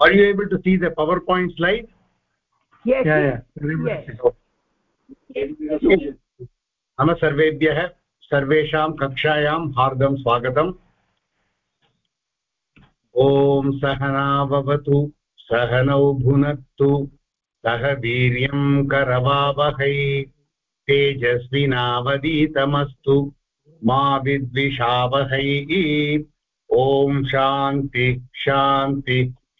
are you able to see the powerpoint slide yes yeah yeah. नम सर्वेभ्यः सर्वेषां कक्षायां हार्दं स्वागतम् ॐ सहना भवतु सहनौ भुनक्तु सह वीर्यं करवावहै तेजस्विनावदीतमस्तु मा विद्विषावहै ॐ शान्ति शान्ति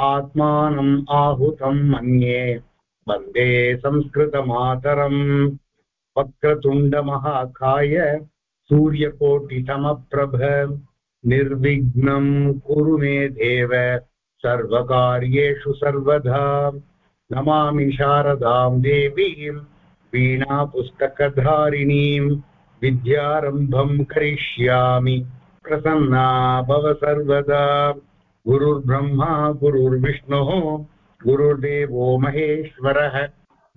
आत्मानम् आहुतं मन्ये। वंदे संस्कृतमातरम्। वक्रतुण्डमहाकाय सूर्यकोटिसमप्रभ निर्विघ्नं कुरु मे देव। सर्वकार्येषु सर्वदा नमामि शारदां देवीं, वीणापुस्तकधारिणीं। विद्यारम्भं करिष्यामि। प्रसन्ना भव सर्वदा। गुरुर्ब्रह्मा, गुरुर्विष्णुः, गुरुर्देवो महेश्वरः,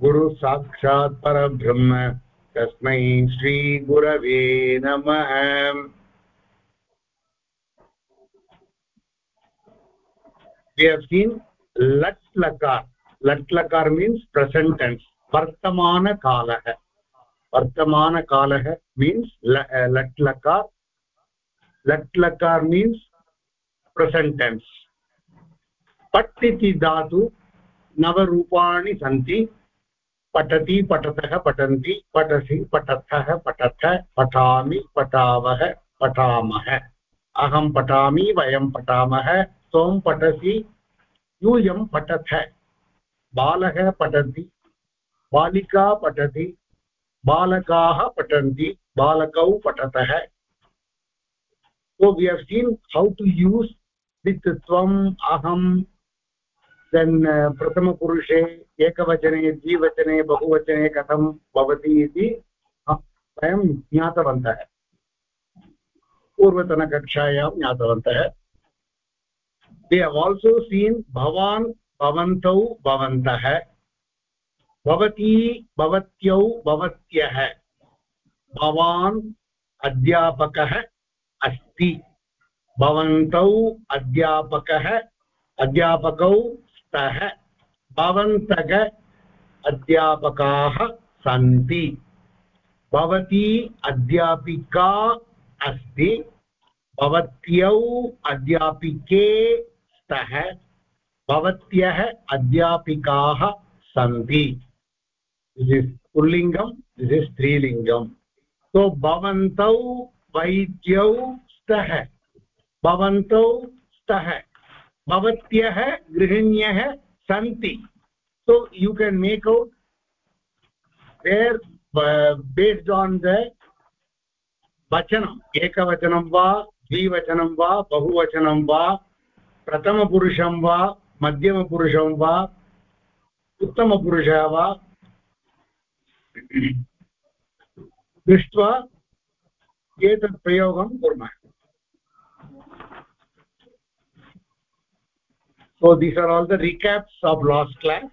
गुरुसाक्षात् परब्रह्म, तस्मै श्रीगुरवे नमः। लट्लकार लट्लकार मीन्स् वर्तमान वर्तमानकालः वर्तमानकालः मीन्स् लट्लकार लट्लकार मीन्स् present tense. पट् इति धातु नवरूपाणि सन्ति पठति पठतः पठन्ति पठसि पठतः पठथ पठामि पठावः पठामः अहं पठामि वयं पठामः त्वं पठसि यूयं पठथ बालः पठति बालिका पठति बालकाः पठन्ति बालकौ पठतः so, we have seen how tvam aham then uh, प्रथमपुरुषे एकवचने द्विवचने बहुवचने कथं भवति इति वयं ज्ञातवन्तः। पूर्वतनकक्षायां ज्ञातवन्तः। We have also seen bhavan bhavantau bhavantah भवती भवत्यौ भवत्यः। भवान् अध्यापकः अस्ति। भवन्तौ अध्यापकः, अध्यापकौ स्तः, भवन्तः अध्यापकाः सन्ति। भवती अध्यापिका अस्ति, भवत्यौ अध्यापिके स्तः, भवत्यः अध्यापिकाः सन्ति। This is पुल्लिङ्गं स्त्रीलिङ्गम्। सो भवन्तौ वैद्यौ स्तः। भवन्तौ स्तः। भवत्यः गृहिण्यः सन्ति। So you make out where uh, based on the वचनम्। एकवचनं वा द्विवचनं वा बहुवचनं वा प्रथमपुरुषं वा मध्यमपुरुषं वा उत्तमपुरुषः वा दृष्ट्वा एतत् प्रयोगं कुर्मः। So these are all the recaps of last class.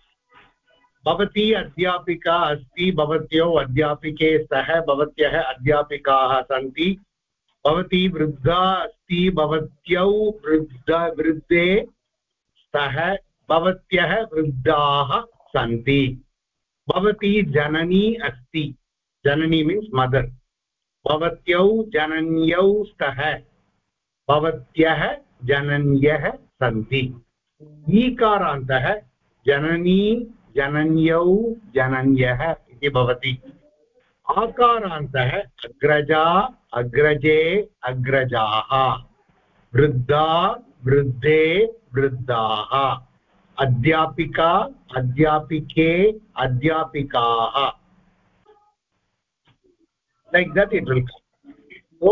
भवती अध्यापिका अस्ति भवत्यो अध्यापिके स्तः भवत्यः अध्यापिकाः सन्ति भवती वृद्धा अस्ति भवत्यौ वृद्ध वृद्धे स्तः भवत्यः वृद्धाः सन्ति भवती जननी अस्ति जननी मीन्स् मदर् भवत्यौ जनन्यौ स्तः भवत्यः जनन्यः सन्ति ईकारान्तः जननी जनन्यौ जनन्यः इति भवति। आकारान्तः अग्रजा अग्रजे अग्रजाः वृद्धा, वृद्धे, वृद्धाः। अध्यापिका, अध्यापिके, अध्यापिकाः। It will come. So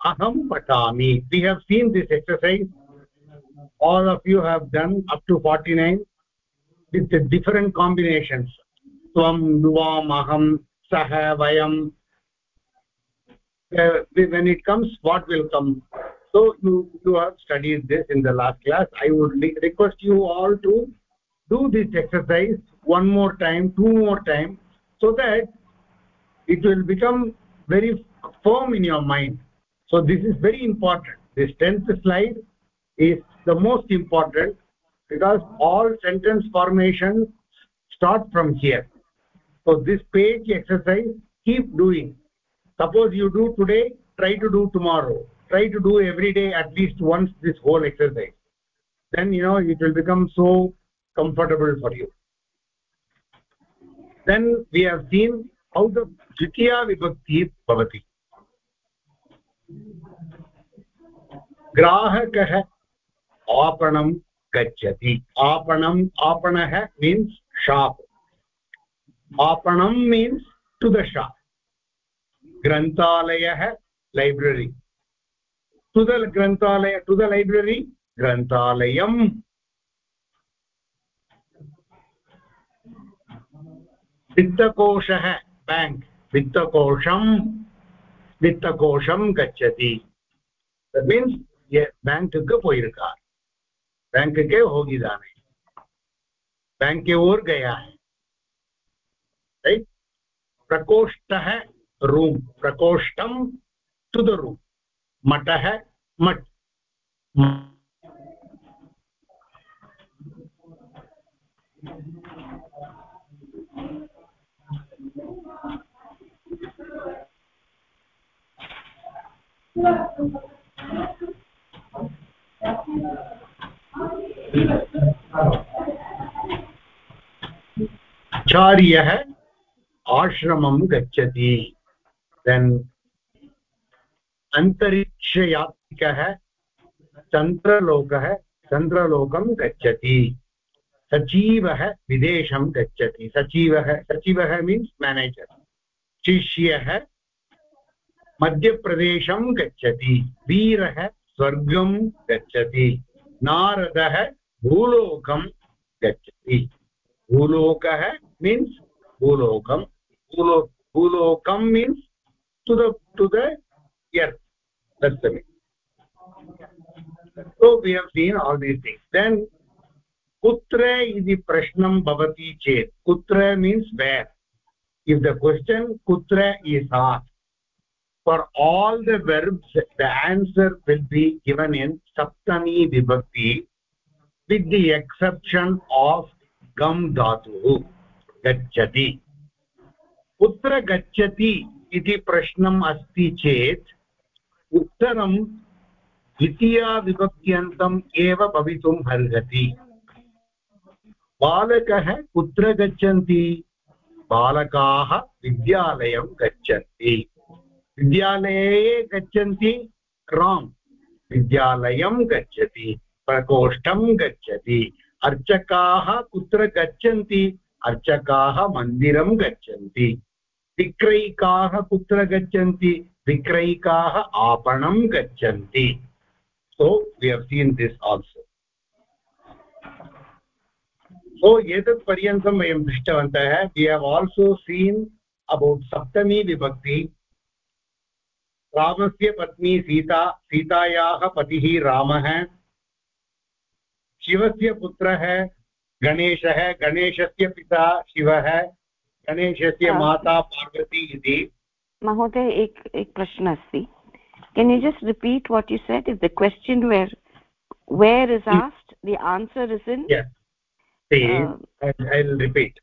aham patami we have seen this exercise all of you have done up to 49 with the different combinations. Tvam nuvam aham sah vayam. Uh, when it comes what will come? So you you have studied this in the last class. I would request you all to do this exercise one more time two more time so that it will become very firm in your mind. So this is very important. This 10th slide is the most important because all sentence formation start from here so this page exercise keep doing suppose you do today try to do tomorrow try to do every day at least once this whole exercise then you know it will become so comfortable for you then we have seen how the dvitiya vibhakti bhavati ग्राहकः आपणं गच्छति आपणम् आपणः means shop आपणं means to the shop ग्रन्थालयः library to the ग्रन्थालय to the library ग्रन्थालयम् वित्तकोशः bank वित्तकोशं वित्तकोशं गच्छति means பேங்க்குக்கு போயிருக்கார் बैंक के होगी जाने बैंक के ओर गया है। राइट? प्रकोष्ठ है रूम। प्रकोष्ठम टू द रूम मट है मट Thank you. आचार्यः आश्रमं गच्छति। देन् अन्तरिक्षयात्रिकः चन्द्रलोकः चन्द्रलोकं गच्छति। सचिवः विदेशं गच्छति। सचिवः सचिवः मीन्स् मेनेजर् शिष्यः मध्यप्रदेशं गच्छति। वीरः स्वर्गं गच्छति। नारदः भूलोकं गच्छति भूलोकः मीन्स् भूलोकं भूलो भूलोकं means to the to the earth that's the meaning so we have seen all these things then kutra iti prashnam bhavati chet kutra means where if the question kutra is asked for all the verbs the answer will be given in saptami vibhakti with the exception of gam dhatu gacchati कुत्र गच्छति इति प्रश्नम् अस्ति चेत् उत्तरं द्वितीयाविभक्त्यन्तम् एव भवितुम् अर्हति बालकः कुत्र गच्छन्ति बालकाः विद्यालयं गच्छन्ति विद्यालये गच्छन्ति। राङ्ग् विद्यालयं गच्छति, प्रकोष्ठं गच्छति। अर्चकाः कुत्र गच्छन्ति? अर्चकाः मन्दिरं गच्छन्ति। विक्रयिकाः कुत्र गच्छन्ति? विक्रयिकाः आपणं गच्छन्ति। So we have seen this also so एतत् पर्यन्तं वयं दृष्टवन्तः we have also seen about सप्तमी विभक्ति। रामस्य पत्नी सीता सीतायाः पतिः रामः। शिवस्य पुत्रः गणेशः गणेशस्य पिता शिवः गणेशस्य माता पार्वती इति। महोदय एक एक प्रश्न अस्ति। Can you just repeat what you said is the question where where is asked the answer is in i'll repeat.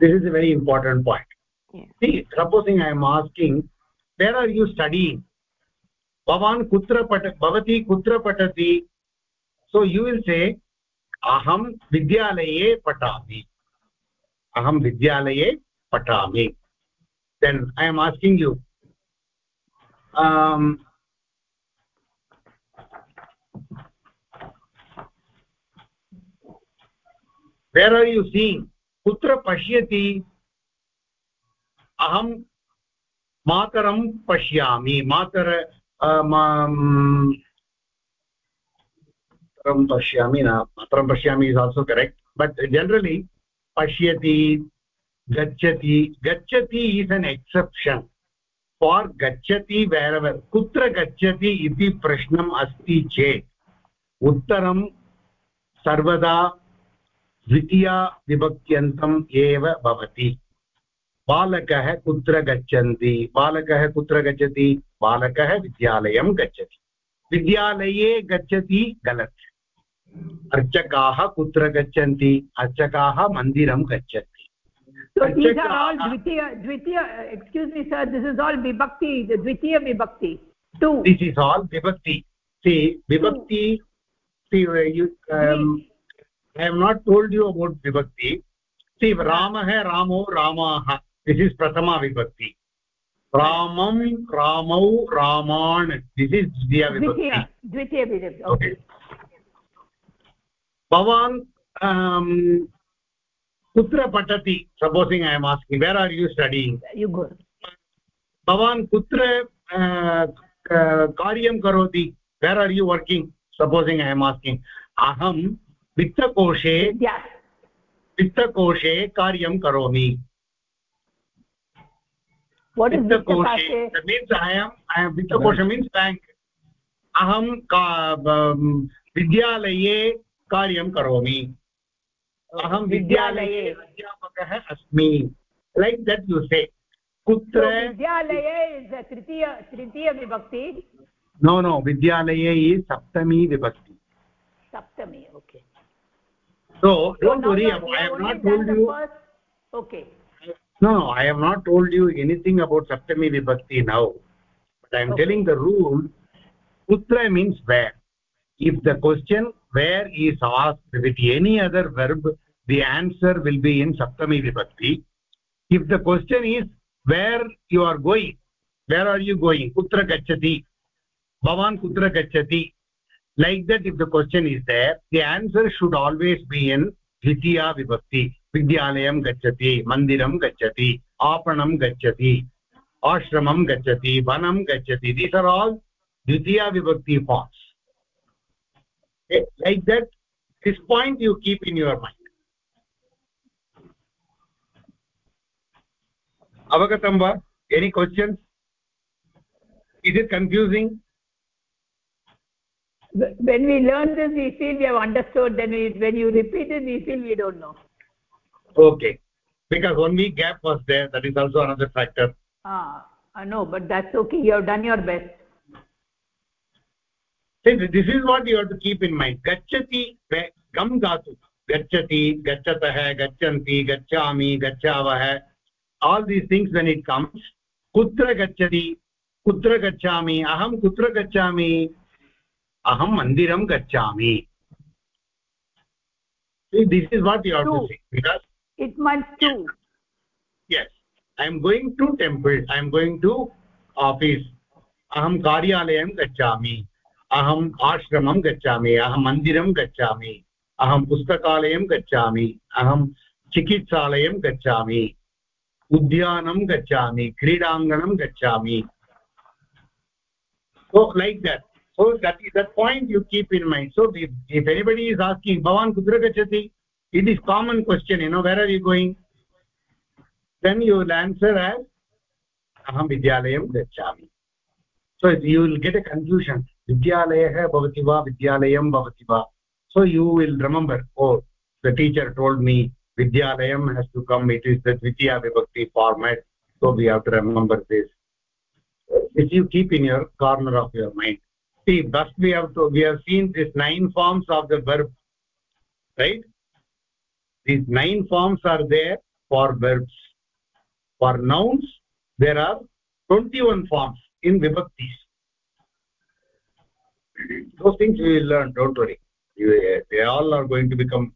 This is a very important point. Yeah. see supposing i am asking where are you study भवान् कुत्र पठ, भवती कुत्र पठति? So you will say अहं विद्यालये पठामि। अहं विद्यालये पठामि। Then I am asking you where are you seeing कुत्र पश्यति? अहं मातरं पश्यामि। मातर मातरं पश्यामि न, मातरं पश्यामि is also correct but generally पश्यति, गच्छति। गच्छति इस् एन् एक्सेप्शन् फार् गच्छति वेरवर् कुत्र गच्छति इति प्रश्नम् अस्ति चेत्, उत्तरं सर्वदा द्वितीयाविभक्त्यन्तम् एव भवति। बालकः कुत्र गच्छन्ति बालकः कुत्र गच्छति बालकः विद्यालयं गच्छति विद्यालये गच्छति गलत् अर्चकाः कुत्र गच्छन्ति अर्चकाः मन्दिरं गच्छन्ति so these are all dvitiya dvitiya excuse me sir this is all vibhakti the dvitiya vibhakti two this is all vibhakti see vibhakti see you um, i have not told you about vibhakti see ramah ramo ramah this is प्रथमा विभक्ति रामं रामौ रामान् this is द्वितीया भवान् कुत्र पठति supposing I am asking where are you studying भवान् कुत्र कार्यं करोति where are you working supposing I am asking अहं वित्तकोषे वित्तकोषे कार्यं करोमि what is vittakoshe that means i am i am vittakosha means bank aham vidyalaye karyam karomi aham vidyalaye adhyapakah asmi like that you say kutra vidyalaye is a tritiya tritiya vibhakti no no vidyalaye is saptami vibhakti saptami okay so don't worry i have not told you first, okay no no i have not told you anything about saptami vibhakti now. But i am okay. telling the rule putra means where. If the question where is asked with any other verb the answer will be in saptami vibhakti. If the question is where you are going? Where are you going? Putra gachati bhavan kutra gachati like that if the question is there the answer should always be in dvitiya vibhakti विद्यालयं गच्छति मन्दिरं गच्छति आपणं गच्छति आश्रमं गच्छति वनं गच्छति. दीस् आर् आल् द्वितीया विभक्ति forms like that this point you keep in your mind अवगतं वा? Any questions is it confusing when we learn this we feel we have understood. Then we, when you repeat it we feel we don't know. Okay because one week gap was there that is also another factor ah i know but that's okay you have done your best this is what you have to keep in mind gachati gam dhatu gachati gachatah gachanti gachami gachavah all these things when it comes kutra gachati kutra gachami aham kutra gachami aham mandiram gachami see this is what you have to say because it means two yes i am going to temple i am going to office aham karyalayam gachami aham ashramam gachami aham mandiram gachami aham pustakalayam gachami aham चिकित्सालयं गच्छामि उद्यानं गच्छामि क्रीडाङ्गणं गच्छामि so like that so that is that point you keep in mind so if, if anybody is asking bhavan kutra gachati it is common question you know where are you going? Then you will answer as aham vidyalayam gachami so you will get a confusion vidyalayah bhavati va vidyalayam bhavati va so you will remember oh the teacher told me vidyalayam has to come. It is the dvitiya vibhakti format. So we have to remember this. If you keep in your corner of your mind. See thus we have to we have seen these nine forms of the verb right these nine forms are there for verbs. For nouns there are 21 forms in vibhaktis. Those things you will learn don't worry. You they all are going to become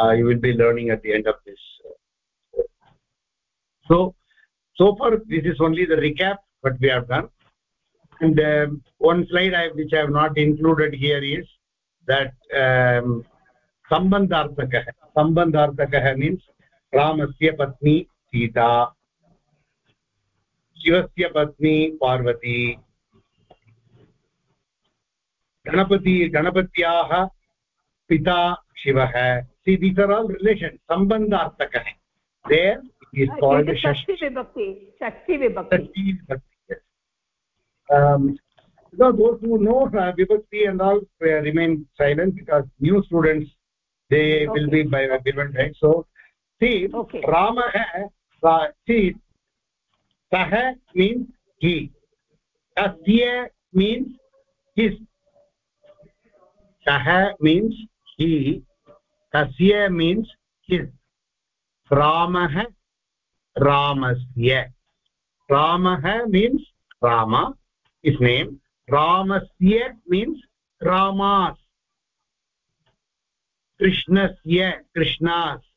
uh, you will be learning at the end of this uh, so so far this is only the recap what we have done. And uh, one slide I, which i have not included here is that um, sambandharthaka सम्बन्धार्थकः means रामस्य पत्नी सीता शिवस्य पत्नी पार्वती गणपति गणपत्याः पिता शिवः see these are all relations sambandhartakah there it is called shakti vibhakti shakti vibhakti shakti vibhakti yes. um because those who know uh, vibhakti and all uh, remain silent because new students they okay. will be by given right so see okay. ramah uh, see sah means he tasya means his sah means he tasya means his ramah ramasya ramah means rama his name ramasya means ramas कृष्णस्य कृष्णास्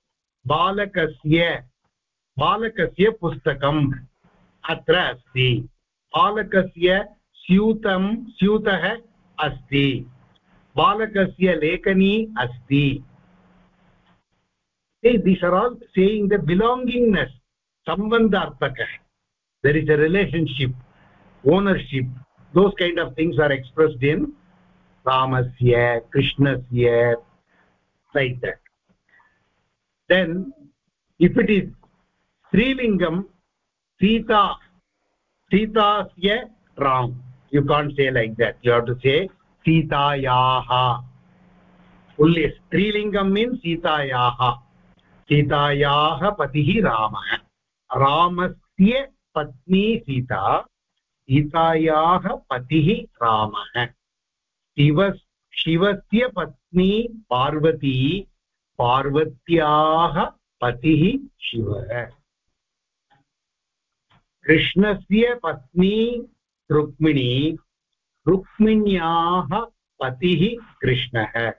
बालकस्य बालकस्य पुस्तकम् अत्र अस्ति। बालकस्य स्यूतं स्यूतः अस्ति। बालकस्य लेखनी अस्ति। This are all saying the belongingness सम्बन्धार्थकः there is a relationship ownership those kind of things are expressed in रामस्य, कृष्णस्य like that then if it is strilingam sita sitasya ram you can't say like that you have to say सीतायाः पुल्ये स्त्रीलिङ्गं means सीतायाः सीतायाः पतिः रामः रामस्य पत्नी सीता सीतायाः पतिः रामः शिव शिवस्य पत्नी पार्वती पार्वत्याः पतिः शिवः। कृष्णस्य पत्नी रुक्मिणी, रुक्मिण्याः पतिः कृष्णः।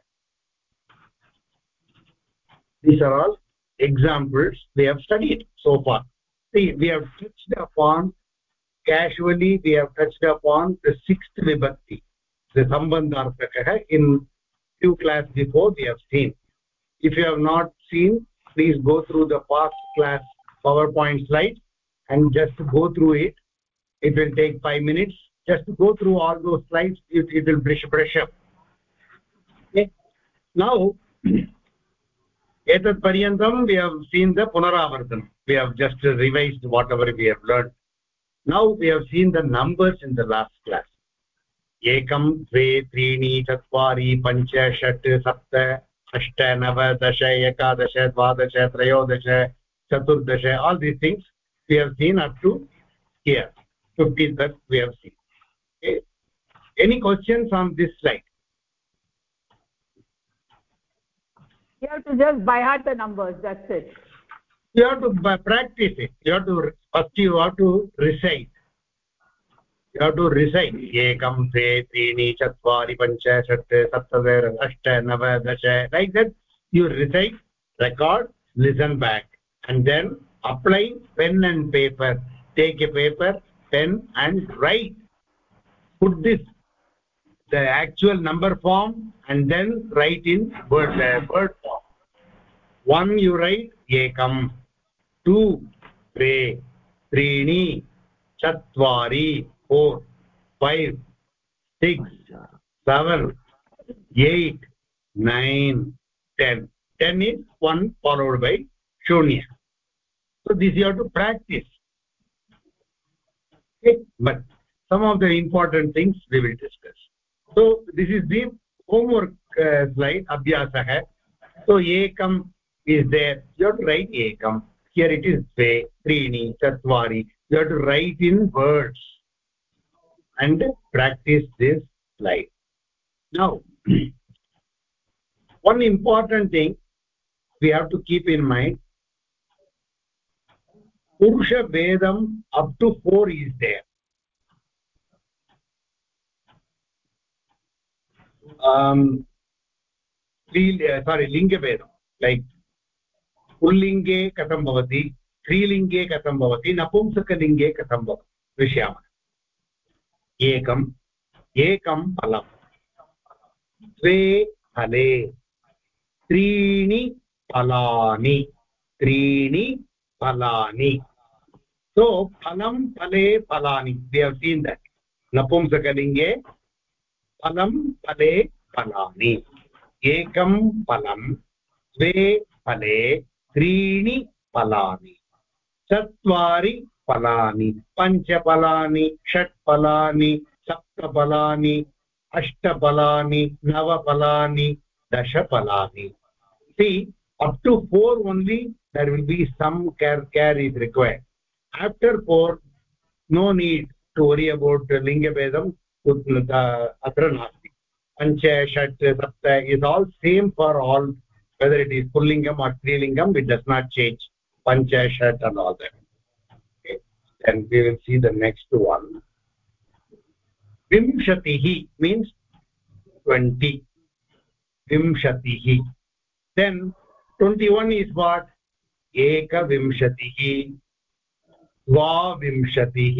These are all examples we have studied so far we have touched upon casually we have touched upon the sixth विभक्ति सम्बन्धार्थकः in class before we have seen. If you have not seen please go through the past class powerpoint slide and just go through it. It will take 5 minutes. Just to go through all those slides. It, it will brush brush up. Okay? Now etat paryantam we have seen the punaravartanam we have just revised whatever we have learned. Now we have seen the numbers in the last class एकं द्वे त्रीणि चत्वारि पञ्च षट् सप्त अष्ट नव दश एकादश द्वादश त्रयोदश चतुर्दश all these things we have seen up to here fifteen that we have seen any questions on this slide you have to just by heart the numbers that's it. You have to practice it. You have to first you have to recite. You have to recite एकं द्वे त्रीणि चत्वारि पञ्च षट् सप्त अष्ट नव दश like that you recite record listen back and then apply pen and paper take a paper pen and write put this the actual number form and then write in word word form one you write एकं two द्वे त्रीणि चत्वारि four five six seven eight nine ten ten is one followed by शून्य so this you have to practice but some of the important things we will discuss so this is the homework let अभ्यासः so एकम् is there you have to write एकम् here it is वे त्रीणी chatvari you have to write in words and practice this slide now one important thing we have to keep in mind purusha vedam up to 4 is there um sorry lingavedam like पुल्लिङ्गे कथं भवति स्त्रीलिङ्गे कथं भवति नपुंसकलिङ्गे कथं भवति पश्यामः एकम्, एकं फलम्। द्वे फले। त्रीणि फलानि। त्रीणि फलानि। सो फलं, फले, फलानि। सीन् द नपुंसकलिङ्गे फलं, फले, फलानि। एकं फलं। द्वे फले। त्रीणि फलानि। चत्वारि फलानि पञ्चफलानि षट्फलानि सप्तफलानि अष्टफलानि नवफलानि दशफलानि up to 4 only there will be some care care is required after 4 no need to worry about linga vedam atra nasti pancha shat sapta is all same for all whether it is pullingam or strilingam it does not change pancha shat and all that then we will see the next one vimshatihi means 20 vimshatihi then 21 is what एकविंशतिः द्वाविंशतिः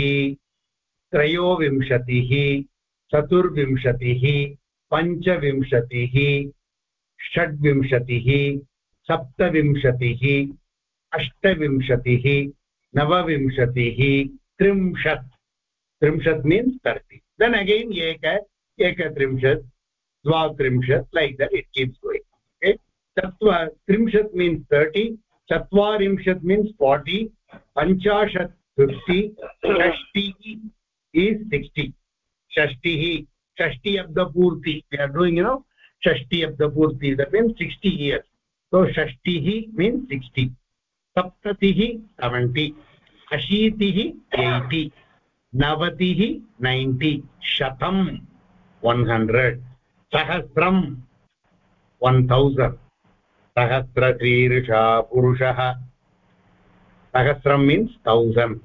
त्रयोविंशतिः चतुर्विंशतिः पञ्चविंशतिः षड्विंशतिः सप्तविंशतिः अष्टविंशतिः नवविंशतिः त्रिंशत्। त्रिंशत् means thirty then again एक एकत्रिंशत् द्वात्रिंशत् like that it keeps going चत्वा त्रिंशत् मीन्स् तर्टि चत्वारिंशत् मीन्स् फार्टि पञ्चाशत् फिफ्टि षष्टिः is 60 shashtihi shashti of the purti we are doing, you know shashti of the purti that means 60 years means 60 saptatihi 70 ashitihi 80 navatihi 90 shatam 100 sahasram 1000 सहस्रशीर्षा पुरुषः सहस्रं means thousand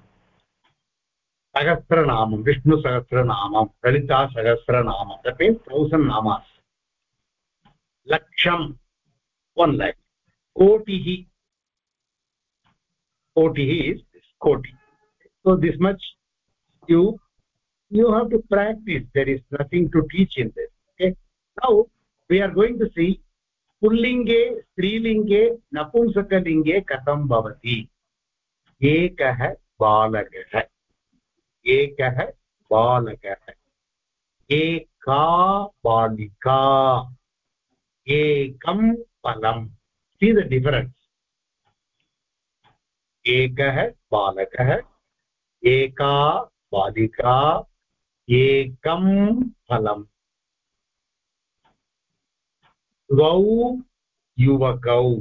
सहस्रनामं, विष्णुसहस्रनामं, ललितासहस्रनामं that means thousand नामास् लक्षं वन् लेक् कोटिः कोटिः इस् कोटि so this much you you have to practice there is nothing to teach in this okay now we are going to see पुल्लिङ्गे स्त्रीलिङ्गे नपुंसकलिङ्गे कथं भवति एकः बालकः एकः बालकः एका बालिका एकं फलं सी द डिफरेन्स् एकः बालकः, एका बालिका, एकं फलम्। द्वौ युवकौ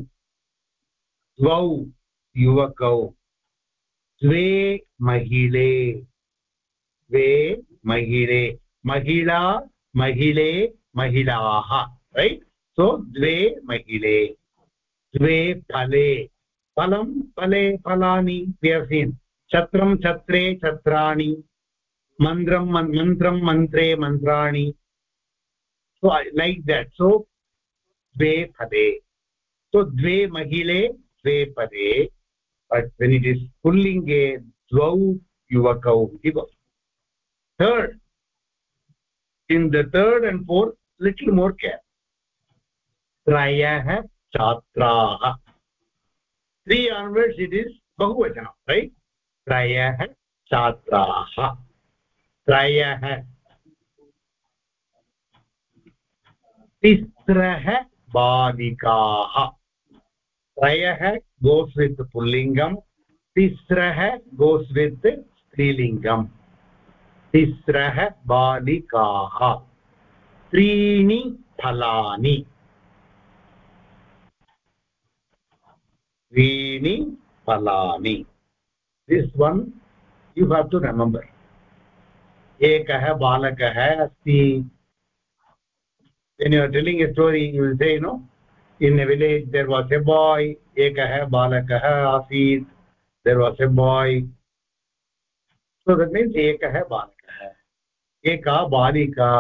द्वौ युवकौ, द्वे महिले द्वे महिले, महिला, महिले, महिलाः रैट् सो द्वे महिले, द्वे फले। फलं फले फलानि व्यसीन्। छत्रं छत्रे छत्राणि मंत्र मंत्र मंत्रे मन्त्राणि। सो लैक् देट् सो द्वे पदे। सो द्वे महिले, द्वे पदे। बट् वेन् इट् इस् पुल्लिङ्गे द्वौ युवकौ इव। Third the third and fourth little more care त्रयः छात्राः। Three onwards it is bahuvachanam right trayah chatraah trayah तिस्रः बालिकाः त्रयः गोस् वित् पुल्लिङ्गम् तिस्रः गोस् वित् स्त्रीलिङ्गम् तिस्रः बालिकाः त्रीणि फलानि त्रीणि फलानि this one you have to remember एकः बालकः अस्ति when you are telling a story you will say you know in a village there was a boy ekah balakah asit there was a boy so that means ekah balakah eka balika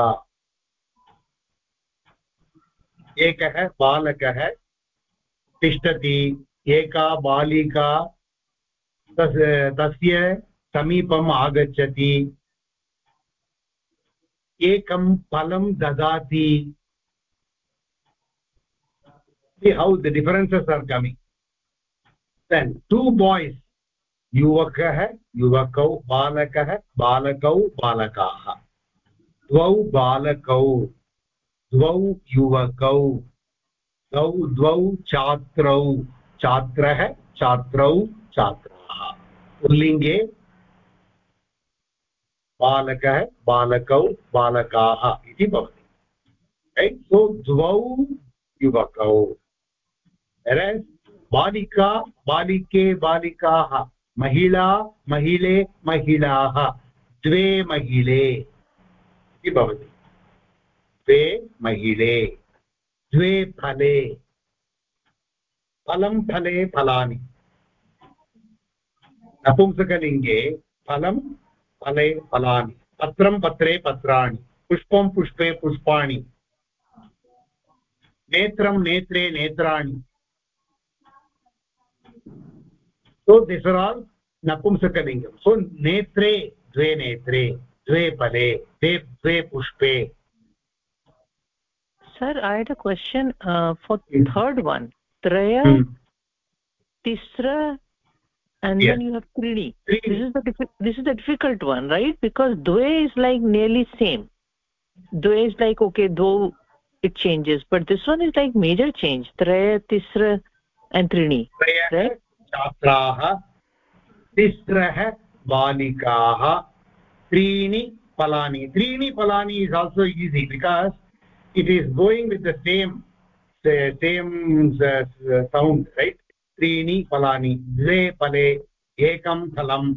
एकः बालकः तिष्ठति एका बालिका तस्, तस्य समीपम् आगच्छति। एकं फलं ददाति। See how the differences are coming. Then, two boys, युवकः, युवकौ, बालकः, बालकौ, बालकाः। द्वौ, बालकौ, द्वौ, युवकौ। द्वौ द्वौ, छात्रौ। छात्रः छात्रौ छात्राः पुल्लिङ्गे, बालकः, बालकौ, बालकाः इति भवति। सो द्वौ युवकौ। बालिका, बालिके, बालिकाः, महिला, महिले, महिलाः, द्वे महिले इति भवति। द्वे महिले, द्वे फले। फलं फले फला नपुंसकलिङ्गे फलं फले फलानि। पत्रं पत्रे पत्राणि। पुष्प पुष्पे पुष्पा नेत्रं नेत्रे नेत्राणि। सो दिस् आर् सो नेत्रे द्वे नेत्रे द्वे फले द्वे द्वे पुष्पे। Sir I had a question for third one traya hmm. tisra and yes. then you have trini. trini this is the this is the difficult one right because dve is like nearly same dve is like okay though it changes but this one is like major change traya tisra and trini right छात्राः तिस्रः बालिकाः त्रीणि फलानि त्रीणि फलानि is also easy because it is going with the same same sound right त्रीणि फलानि द्वे फले एकं फलम्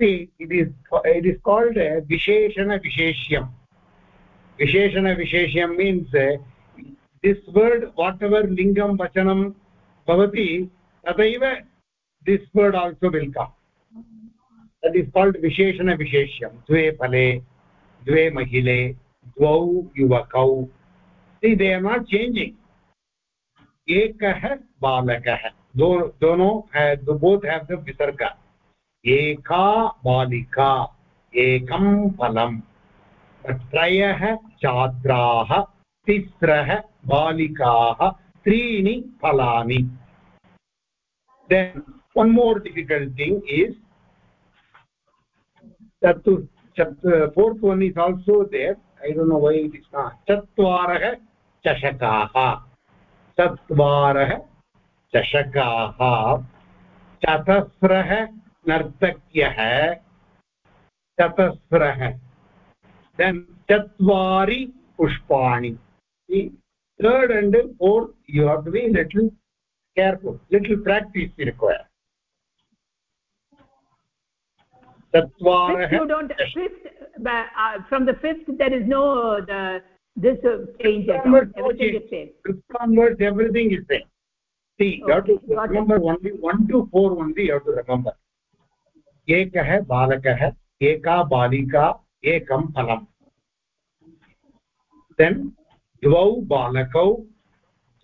it is it is called विशेषणविशेष्यं विशेषणविशेष्यं means this word whatever लिङ्गं वचनं भवति तथैव this word also will come that is called visheshana visheshyam dve phale dve mahile dvau yuvakau see they are not changing एकः बालकः। दो, दोनों है, दो बोथ हैव द विसर्ग। एका बालिका, एकं छात्रा त्रयः छात्राः तिस्रः बालिकाः, त्रीणि फलानि। Then one more difficulty is चतु fourth one is also there I don't know why it is चत्वारः चषकाः। चत्वारः चषकाः चतस्रः नर्तक्यः चतस्रः। देन् चत्वारि पुष्पाणि। Third and fourth you have to be little careful little practice require चत्वारः don't fifth from the fifth there is this uh, change at all everything is same fifth onwards everything is same see okay. you have to remember only 1 to 4 only you have to remember एकः बालकः एका बालिका एकं फलम् then द्वौ बालकौ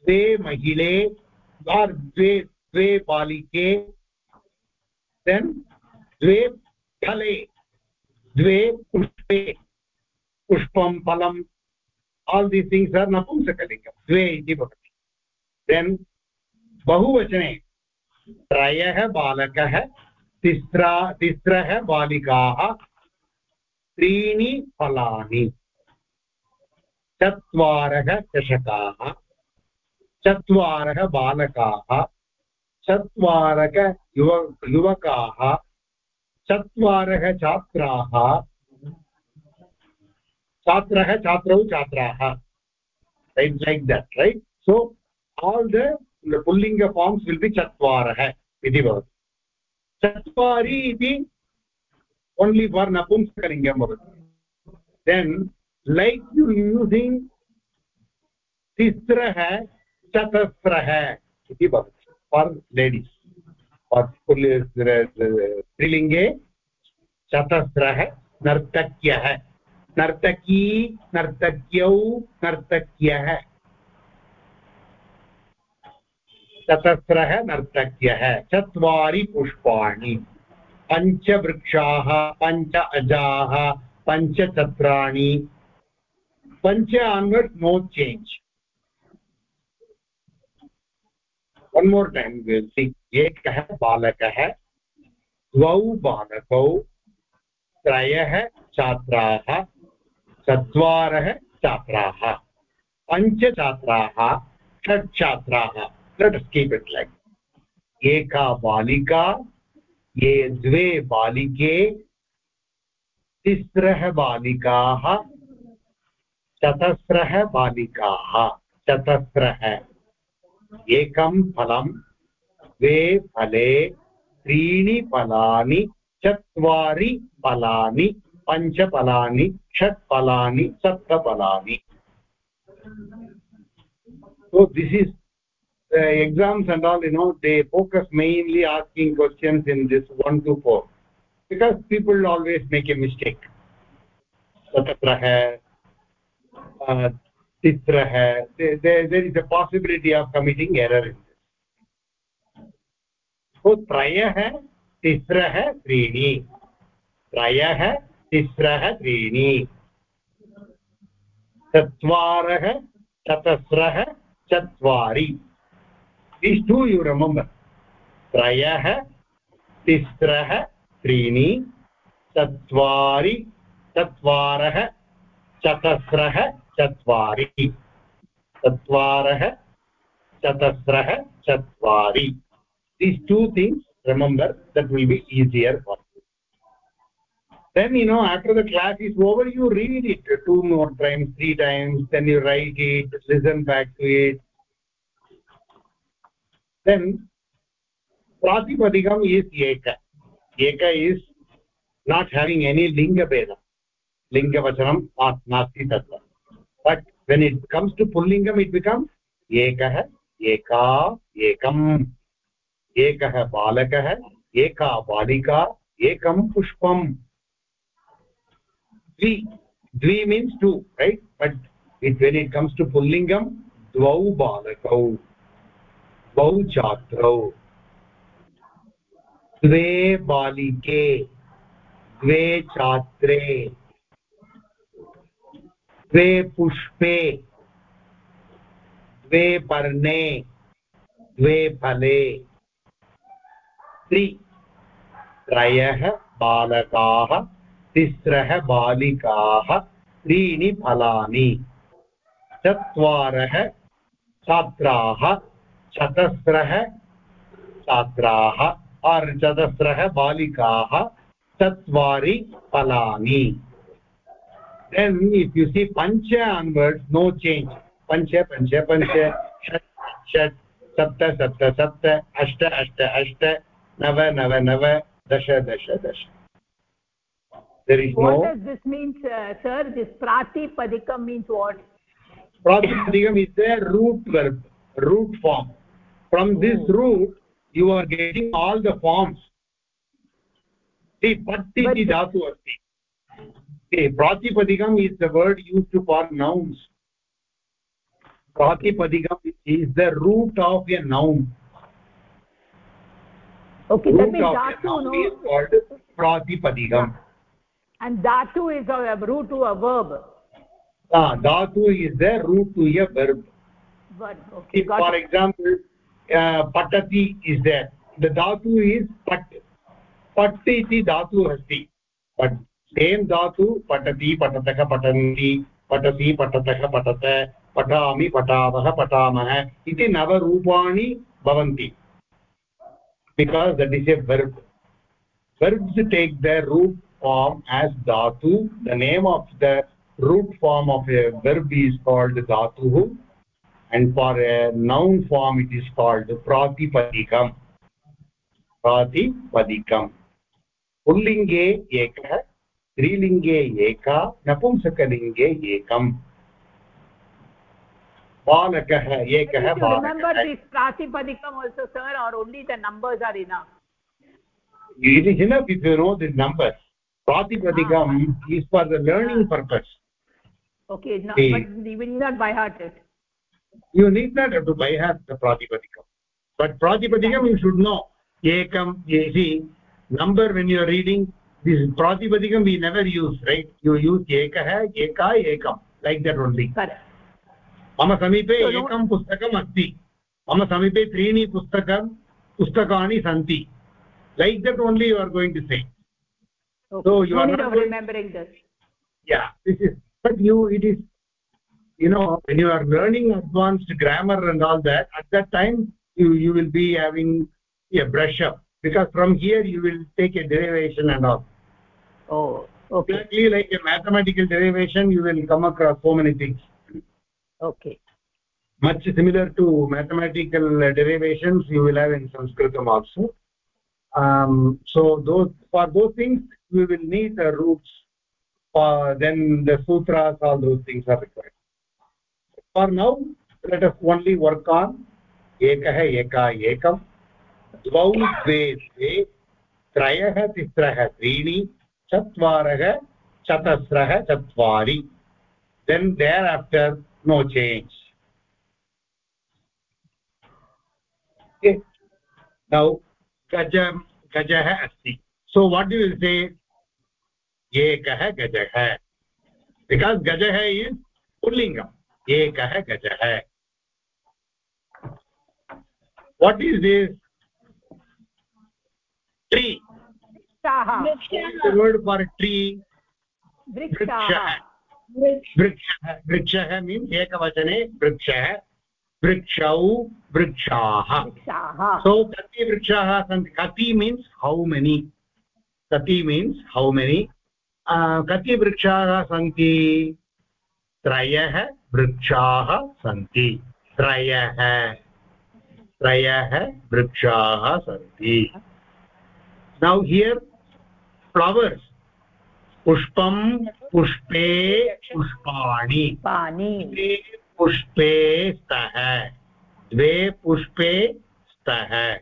द्वे महिले or द्वे द्वे बालिके देन् द्वे फले द्वे पुष्पे पुष्पं फलम् आल् दीस् थिङ्ग्स् आर् नपुंसकलिङ्गं द्वे इति भवति देन् बहुवचने त्रयः बालकः तिस्रा तिस्रः बालिकाः त्रीणि फलानि चत्वारः चषकाः चत्वारः बालकाः चत्वारः युव युवकाः चत्वारः छात्राः छात्र छात्रौ छात्राः. Right like that right so all the पुल्लिङ्ग forms will be चत्वारः इति भवति. चत्वारि इति ओन्लि फार् नपुंसकलिङ्गं भवति. देन् लैक् यु यूसिङ्ग् तिस्रः चतस्रः इति भवति. फार् लेडीस् पुल्लिङ्गे चतस्रः नर्तक्यः नर्तकी नर्तक्यौ नर्तक्यः। चतस्रः नर्तक्यः। चत्वारि पुष्पाणि। पञ्चवृक्षाः पञ्च अजाः पञ्चछत्राणि पञ्च onward no change one more time, we'll see. ekah balakah द्वौ बालकौ, त्रयः छात्राः। चत्वारः छात्राः। पञ्चछात्राः षट् छात्राः। Us keep it like एका बालिका, ये द्वे बालिके, तिस्रः बालिकाः, चतस्रः बालिकाः। चतस्रः। एकं फलं, द्वे फले, त्रीणि फलानि, चत्वारि फलानि। पञ्चफलानि षट् फलानि सप्तफलानि so this is uh, exams and all you know they focus mainly asking questions in this 1 to 4 because people always make a mistake tatatrah uh, titrah there, there is a possibility of committing error in this so trayah tistrah त्रीणि त्रयः तिस्रः त्रीणि चत्वारः, चतस्रः, चत्वारि। तिष्ठु युरमम् त्रयः, तिस्रः, त्रीणि। चत्वारि, चत्वारः, चतस्रः, चत्वारि। चत्वारः, चतस्रः, चत्वारि। These two things remember that will be easier for then you know after the class is over you read it two more times three times then you write it listen back to it then pratipadikam is eka eka is not having any linga beda linga vachanam nasti tatra but when it comes to pullingam it becomes ekah eka ekam एकः बालकः एका बालिका एकं पुष्पम् द्वि द्वि means two right but it when it comes to पुल्लिङ्गं द्वौ बालकौ द्वौ छात्रौ द्वे बालिके द्वे छात्रे द्वे पुष्पे द्वे पर्णे द्वे फले त्रि त्रयः बालकाः तिस्रः बालिकाः त्रीणि फलानि। चत्वारः छात्राः चतस्रः छात्राः, आर्चतस्रः बालिकाः, चत्वारि फलानि। देन् इफ् यु सि पञ्च आन्वर्ड्स् नो चेञ्ज् पञ्च पञ्च पञ्च षट् षट् सप्त सप्त सप्त अष्ट अष्ट अष्ट नव नव नव दश दश दश there is what no does this mean uh, sir this pratipadikam means what? Pratipadikam is the root verb root form. From this root you are getting all the forms. See patti iti dhatu asti. See pratipadikam is the word used for nouns. Pratipadikam is the root of a noun. Okay root that means dhatu no is called pratipadikam and dhatu is a root to a verb ah dhatu is the root to a verb verb okay See, for it. example uh, patati is there the dhatu is pat pat iti dhatu asti but same dhatu patati patatah patanti patati patatah patata patami patavah patamah iti navarupani bhavanti because that is a verb verbs take their root form as dhatu the name of the root form of a verb is called dhatu and for a noun form it is called pratipadikam pratipadikam पुल्लिङ्गे एकः स्त्रीलिङ्गे एका नपुंसकलिङ्गे एकम् बालकः एकः Did you remember बालकः this pratipadikam also sir or only the numbers are enough it is enough pratipadikam is for the learning purpose okay no, See. but we will not by heart it you need not have to buy heart the pratipadikam but pratipadikam you should know ekam see number when you are reading this pratipadikam we never use right you use ekah eka ekam like that only correct मम समीपे एकं पुस्तकम् अस्ति मम समीपे त्रीणि पुस्तकं पुस्तकानि सन्ति like that only you are going to say okay So, you no are need not of remembering this. Yeah. This is but you it is you know when you are learning advanced grammar and all that at that time you you will be having a brush up because from here you will take a derivation and all. Oh okay. Exactly like a mathematical derivation you will come across so many things. Okay. Much similar to mathematical derivations you will have in sanskritam also um, so those for those things we will need the roots for then the sutras all those things are required for now let us only work on ekah eka ekam द्वौ द्वे द्वे त्रयः तिस्रः त्रीणि चत्वारः चतस्रः चत्वारि then thereafter no change okay now गज गजः अस्ति। सो वाट् यु से एकः गजः। बिकास् गजः इस् पुल्लिङ्गम्। एकः गजः। What is this tree word for tree वृक्षः। वृक्षः। वृक्षः। मीन्स् एकवचने वृक्षः। वृक्षौ वृक्षाः। सो कति वृक्षाः सन्ति? कति मीन्स् हौ मेनि कति मीन्स् हौ मेनि कति वृक्षाः सन्ति? त्रयः वृक्षाः सन्ति। त्रयः। त्रयः वृक्षाः सन्ति। नौ हियर् फ्लवर्स् पुष्पं पुष्पे पुष्पाणि। पुष्पे स्तः, द्वे पुष्पे स्तः।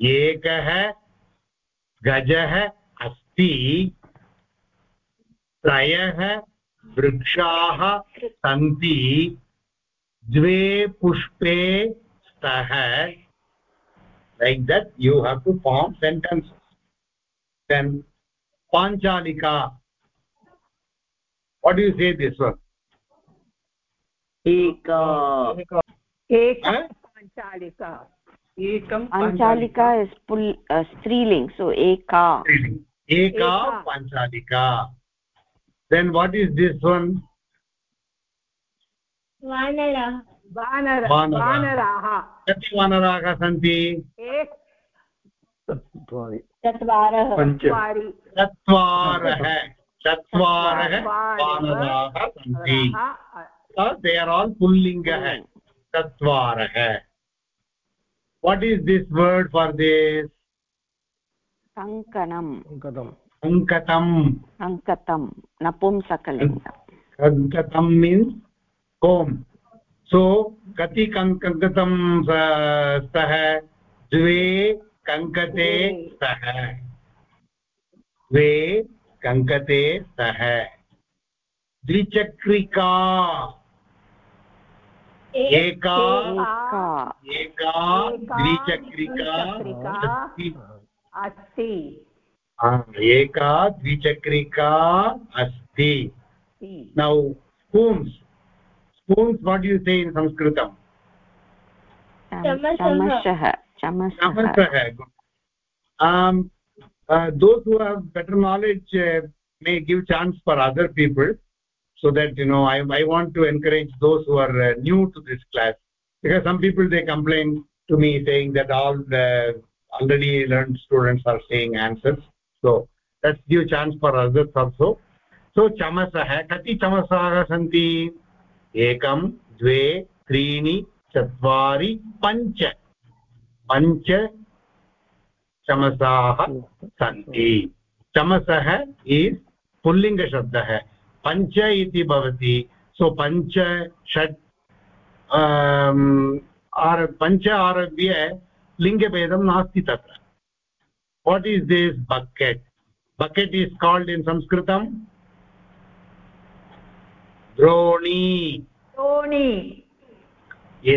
एकः गजः अस्ति, त्रयः वृक्षाः सन्ति, द्वे पुष्पे स्तः। Like that you have to form sentence पाञ्चालिका what you say this one एक पाञ्चालिका एकं पाञ्चालिका इस् पुल् स्त्रीलिङ्ग् सो एका। then what is this one? वानरः। वानराः कति वानराः सन्ति? चत्वारः। चत्वारः। चत्वारः। वानराः सन्ति। दे आर् आल् पुल्लिङ्गः चत्वारः what is this word for this कङ्कतं means comb so कति कङ्कतं स्तः द्वे कङ्कते स्तः द्वे कङ्कते स्तः द्विचक्रिका एका एका द्विचक्रिका अस्ति। अस्ति। Now spoons spoons what you say in संस्कृतम् चमसः those who better knowledge may give chance for other people so that you know i i want to encourage those who are uh, new to this class because some people they complain to me saying that all the already learned students are saying answers so let's give chance for others also so chamasah kati chamasah santi ekam dve त्रीणि चत्वारि पञ्च पञ्च चमसाः सन्ति चमसः is पुल्लिङ्गशब्दः पञ्च इति भवति। सो पञ्च षट् आर पञ्च आरभ्य लिङ्गभेदं नास्ति तत्र। What is this bucket bucket is called in संस्कृतं? द्रोणी। द्रोणी।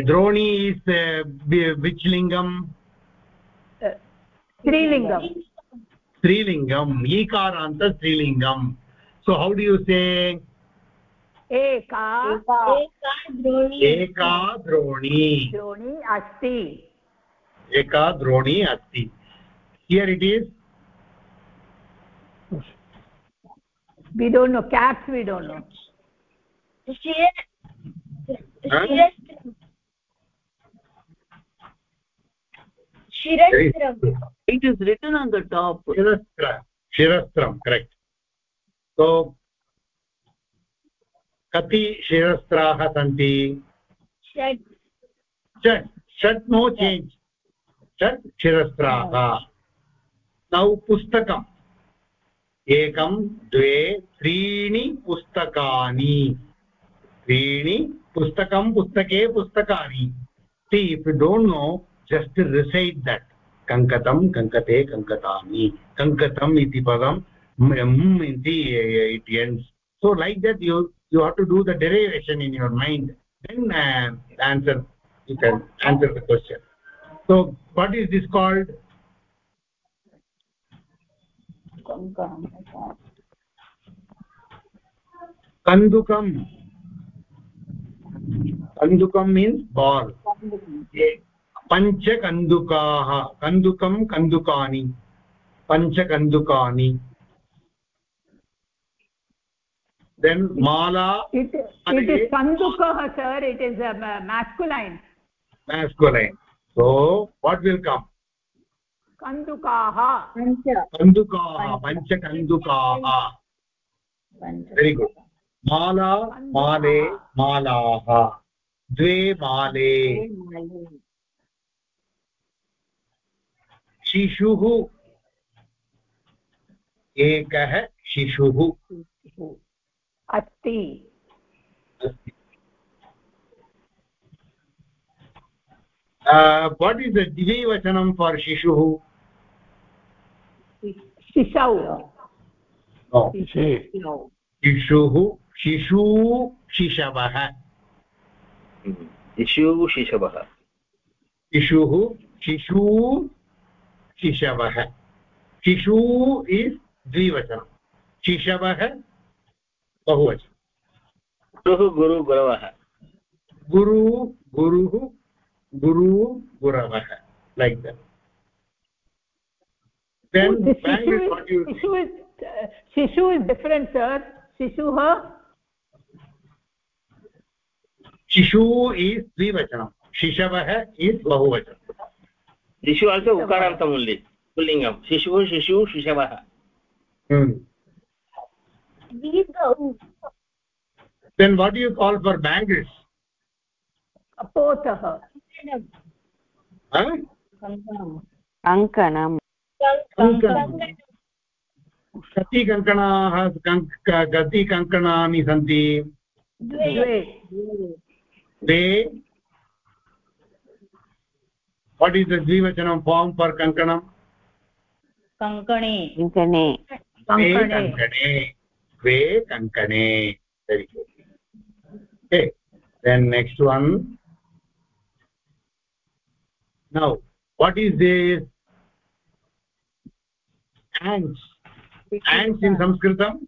द्रोणी इस् विच् लिङ्गम्? स्त्रीलिङ्गम्। स्त्रीलिङ्गम्। ईकारान्त स्त्रीलिङ्गम्। सो हौ डु यु से एका एका द्रोणी द्रोणी अस्ति एका द्रोणी अस्ति here it is we don't know caps we don't know it is written on the top shirastra shirastram correct So कति शिरस्त्राः सन्ति? षट्। षट्। षट् नो चेञ्ज्। षट् शिरस्त्राः। नौ पुस्तकम्। एकं द्वे त्रीणि पुस्तकानि। त्रीणि पुस्तकं पुस्तके पुस्तकानि। See if you don't know just recite that कङ्कतं कङ्कते कङ्कतानि। कङ्कतम् इति पदं इति it ends so like that you you have to do the derivation in your mind then uh, answer you can answer the question so what is this called kandukam kandukam means ball पञ्चकन्दुकाः कन्दुकं कन्दुकानि पञ्चकन्दुकानि then mala it, it is kandukah sir it is a masculine masculine so what will come kandukaah kandukaah pancha kandukaah very good mala male malaah द्वे माले शिशुः एकः शिशुः अस्ति what is the द्विवचनं for शिशुः शिशौ शिशुः शिशू शिशवः शिशुः शिशवः शिशुः शिशू शिशवः शिशू इस् द्विवचनं शिशवः बहुवचन। गुरुः गुरु गुरवः। गुरु गुरुः गुरु गुरवः। लैक् शिशु इस् डिफरेण्ट् सर् शिशुः शिशु इस् द्विवचनं शिशवः इस् बहुवचनम् शिशु अल्सो उकारार्थमुल्लि पुल्लिङ्गं शिशुः शिशु शिशवः then what do you call for bangles apotah huh कङ्कणं कति कङ्कणाः कति कङ्कणानि सन्ति द्वे द्वे what is the dvivachanam form for kankanam कङ्कणे कङ्कणे द्वे कङ्कणे very good then next one now what is this ends ends in संस्कृतम्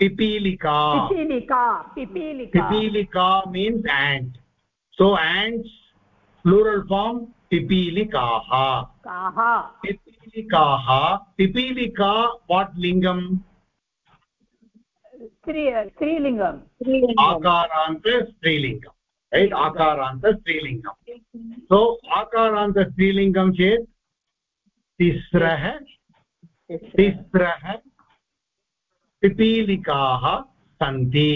पिपीलिका पिपीलिका means and so and plural form पिपीलिकाः पिपीलिकाः पिपीलिका वाट् लिङ्गम् strilingam akaranta strilingam right akaranta strilingam so akaranta strilingam chet तिस्रः तिस्रः पिपीलिकाः सन्ति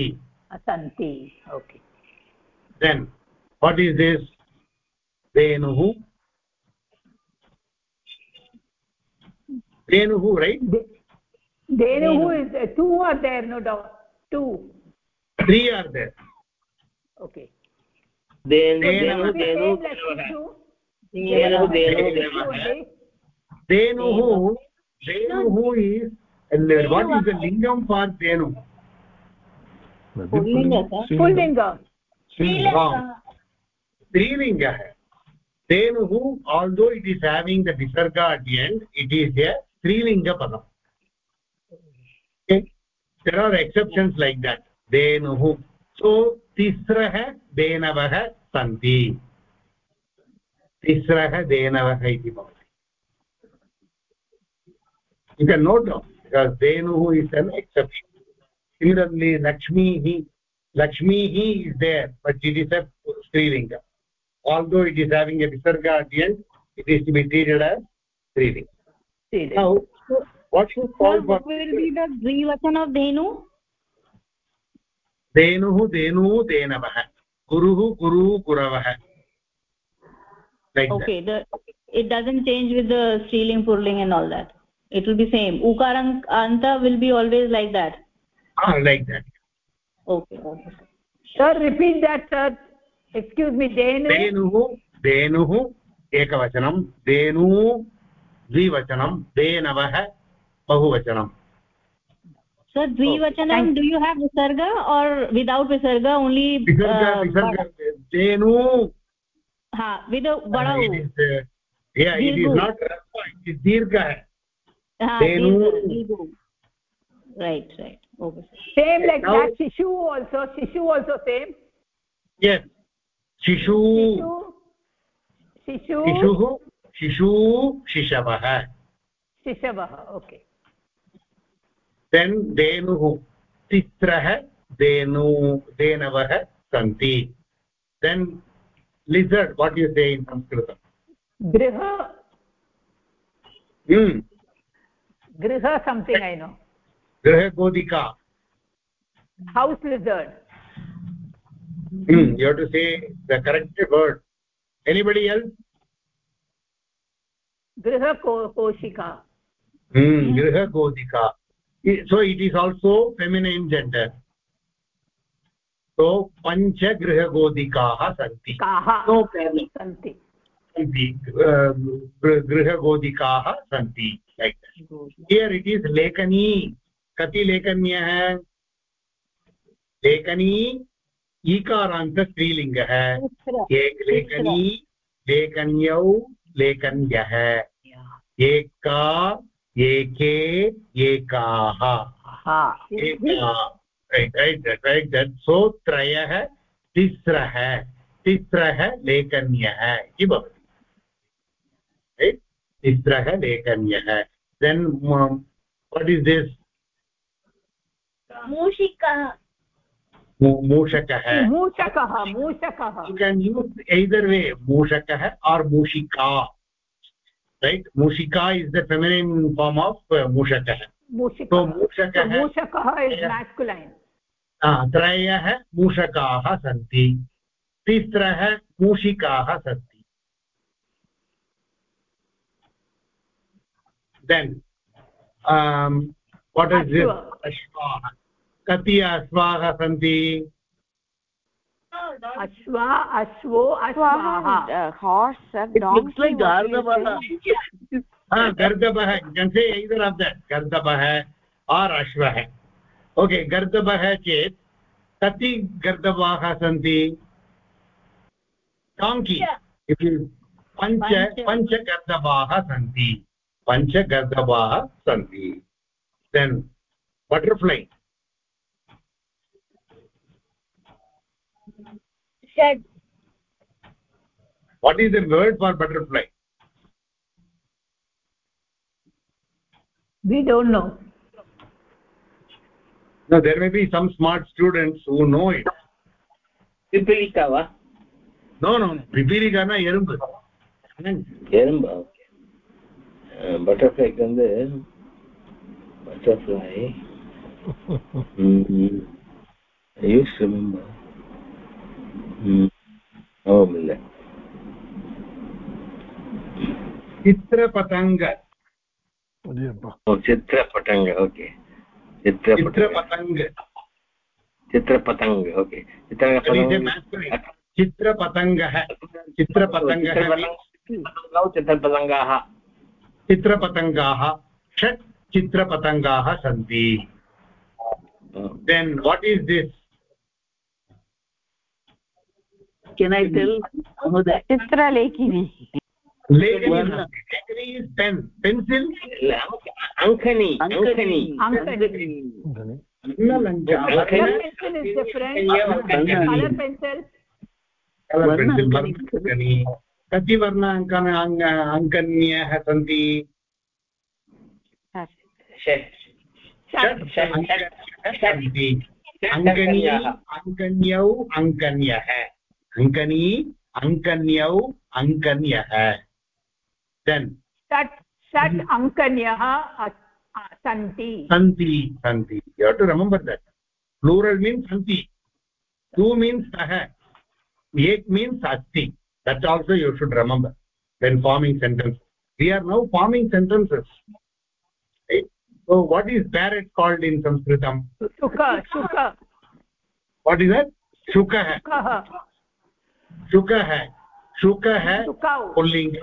सन्ति okay then what is this धेनुः धेनुः right धेनुः uh, two are there no doubt two three are there okay Same like Dhenu shishu. Dhenu Shishu Dhenu only. धेनुः धेनुः what is the lingam for dhenu pullinga strilinga hai धेनुः although it is having the visarga at the end it is a strilinga padam okay there are exceptions like that धेनुः so तिस्रः धेनवः सन्ति तिस्रः धेनवः इति भवति you can note down because धेनुः is an exception similarly lakshmi lakshmihi is there but it is a strilinga although it is having a visarga at the end it is to be treated as strilinga now what should fall what will be the dvivachan of dhenu धेनुः धेनुः धेनवः गुरुः गुरुः गुरवः like okay that. the it doesn't change with the striling purling and all that it will be same ukarang anta will be always like that ah like that okay okay sir repeat that sir excuse me dhenu धेनुः धेनुः एकवचनं धेनु द्विवचनं धेनवः बहुवचनम् sir द्विवचन do you have विसर्ग और विदाउट विसर्ग ओनली धेनु हा विद् बडौ दीर्घ राइट राइट ओके शिशु आल्सो शिशु सेम शिशु शिशु शिशु शिशु शिशवः शिशवः ओके देन् धेनुः तित्रः धेनु धेनवः सन्ति। Then lizard what is they in संस्कृतं गृह you to say the correct word anybody else so it is also feminine gender so panch grihagodikaah santi no santi santi grihagodikaah santi like here it is lekani kati lekanyah lekani ईकारान्त स्त्रीलिङ्गः एक लेखनी लेखन्यौ लेखन्यः एका एके एकाः। So त्रयः तिस्रः तिस्रः लेखन्यः इति भवति। तिस्रः लेखन्यः। देन् वट् इस् दिस् मूषिकः। मूषकः। मूषकः मूषकः। You can use either way मूषकः or मूषिका। Right mushika is the feminine form of uh, mushakah so mushakah so mushakah is masculine ah trayah mushakaah santi तिस्रः मूषिकाः सन्ति then um what is this ashvaah kati ashvaah अश्वा अश्वो अश्वाः horse and donkey looks like gardabah ah gardabah you can say either of that gardabah or ashvah okay gardabah chet kati gardabaah santi donkey if you pancha pancha gardabaah santi pancha gardabaah santi then butterfly shed what is the word for butterfly we don't know no there may be some smart students who know it pipilika va no no no pipilika na erumbu erumbu butterfly வந்து butterfly mm -hmm. I used to remember Um चित्रपतङ्ग चित्रपतङ्ग okay चित्रपतङ्ग चित्रपतङ्ग okay चित्रपतङ्गः चित्रपतङ्गः चित्रपतङ्गाः चित्रपतङ्गाः षट् चित्रपतङ्गाः सन्ति then what is this can i tell mahoday chitra lekini lekini is pen pencil ankani ankani ankani pencil is different color pencil color pencil कति वर्ण अङ्कन अङ्कन्यः सन्ति अङ्कनी अङ्कन्यौ अङ्कन्यः अङ्कनी अङ्कन्यौ अङ्कन्यः देन् षट् षट् अङ्कन्यः सन्ति सन्ति सन्ति you have to remember that plural means सन्ति two means सः एक मीन्स् अस्ति that also you should remember when forming sentence we are now forming sentences. Right? so what is parrot called in sanskritam? Shuka shuka what is that? Shukah shukah शुक है शुक है pulling.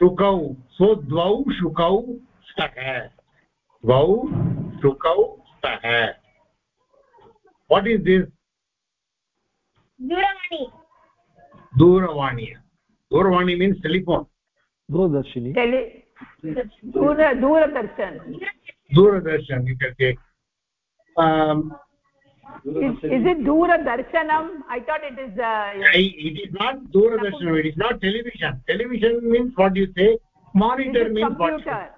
शुकाऊ। सो द्वौ शुकाऊ स्तः द्वौ शुकाऊ स्तः व्हाट इज़ दिस दूरवाणी दूरवाणी दूरवाणी मीन्स टेलीफोन दूरदर्शिनी दूरदर्शन Doordarshan you is, is it doordarshanam i thought it is uh, I, it is not doordarshanam it is not television television means what you say monitor means computer what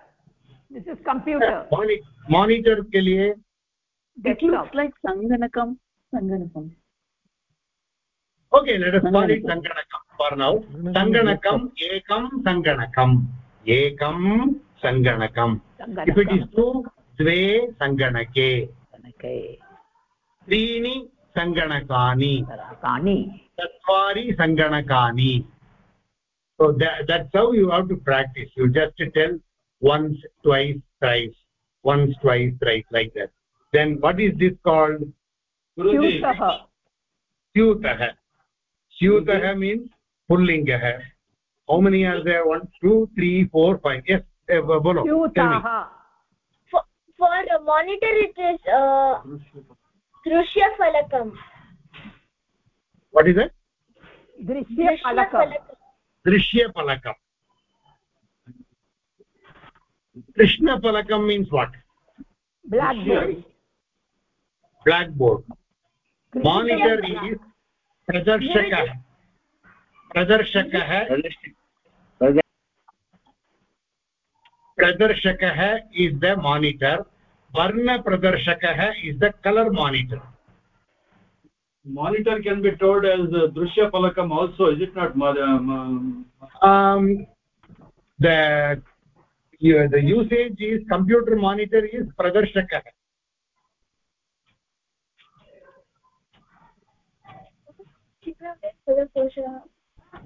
this is computer monitor ke liye it looks like sanganakam sanganakam okay let us call it sanganakam for now sanganakam ekam sanganakam ekam sanganakam if it is two dve sanganake त्रीणि सङ्गणकानि। कानि चत्वारि सङ्गणकानि। So that's how you have to practice you just tell once twice thrice once twice thrice like that then what is this called स्यूतः स्यूतः means पुल्लिङ्गः how many are they one two three four five yes बोलो दृश्यफलकम् दृश्यफलकम् कृष्णफलकं means what black board monitor प्रदर्शकः प्रदर्शकः प्रदर्शकः is the monitor varna pradarshakah is the color monitor monitor can be told as uh, drushya palakam also is it not um, um the yeah, the usage is computer monitor is pradarshakah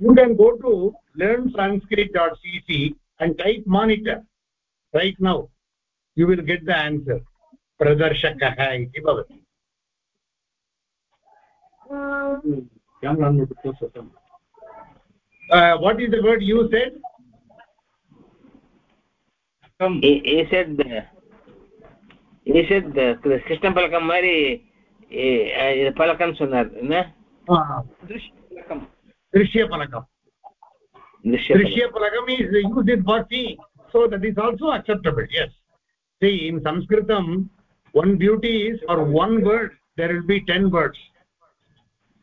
you can go to learnsanskrit.cc and type monitor right now you will get the answer प्रदर्शकः इति भवति what is third you said Krishna फलकं मरि फलकं सुनार् दृश्यफलकं दृश्यफलकं दृश्यफलकं use is for so that is also acceptable yes see in sanskritam one beauty is for one word there will be 10 words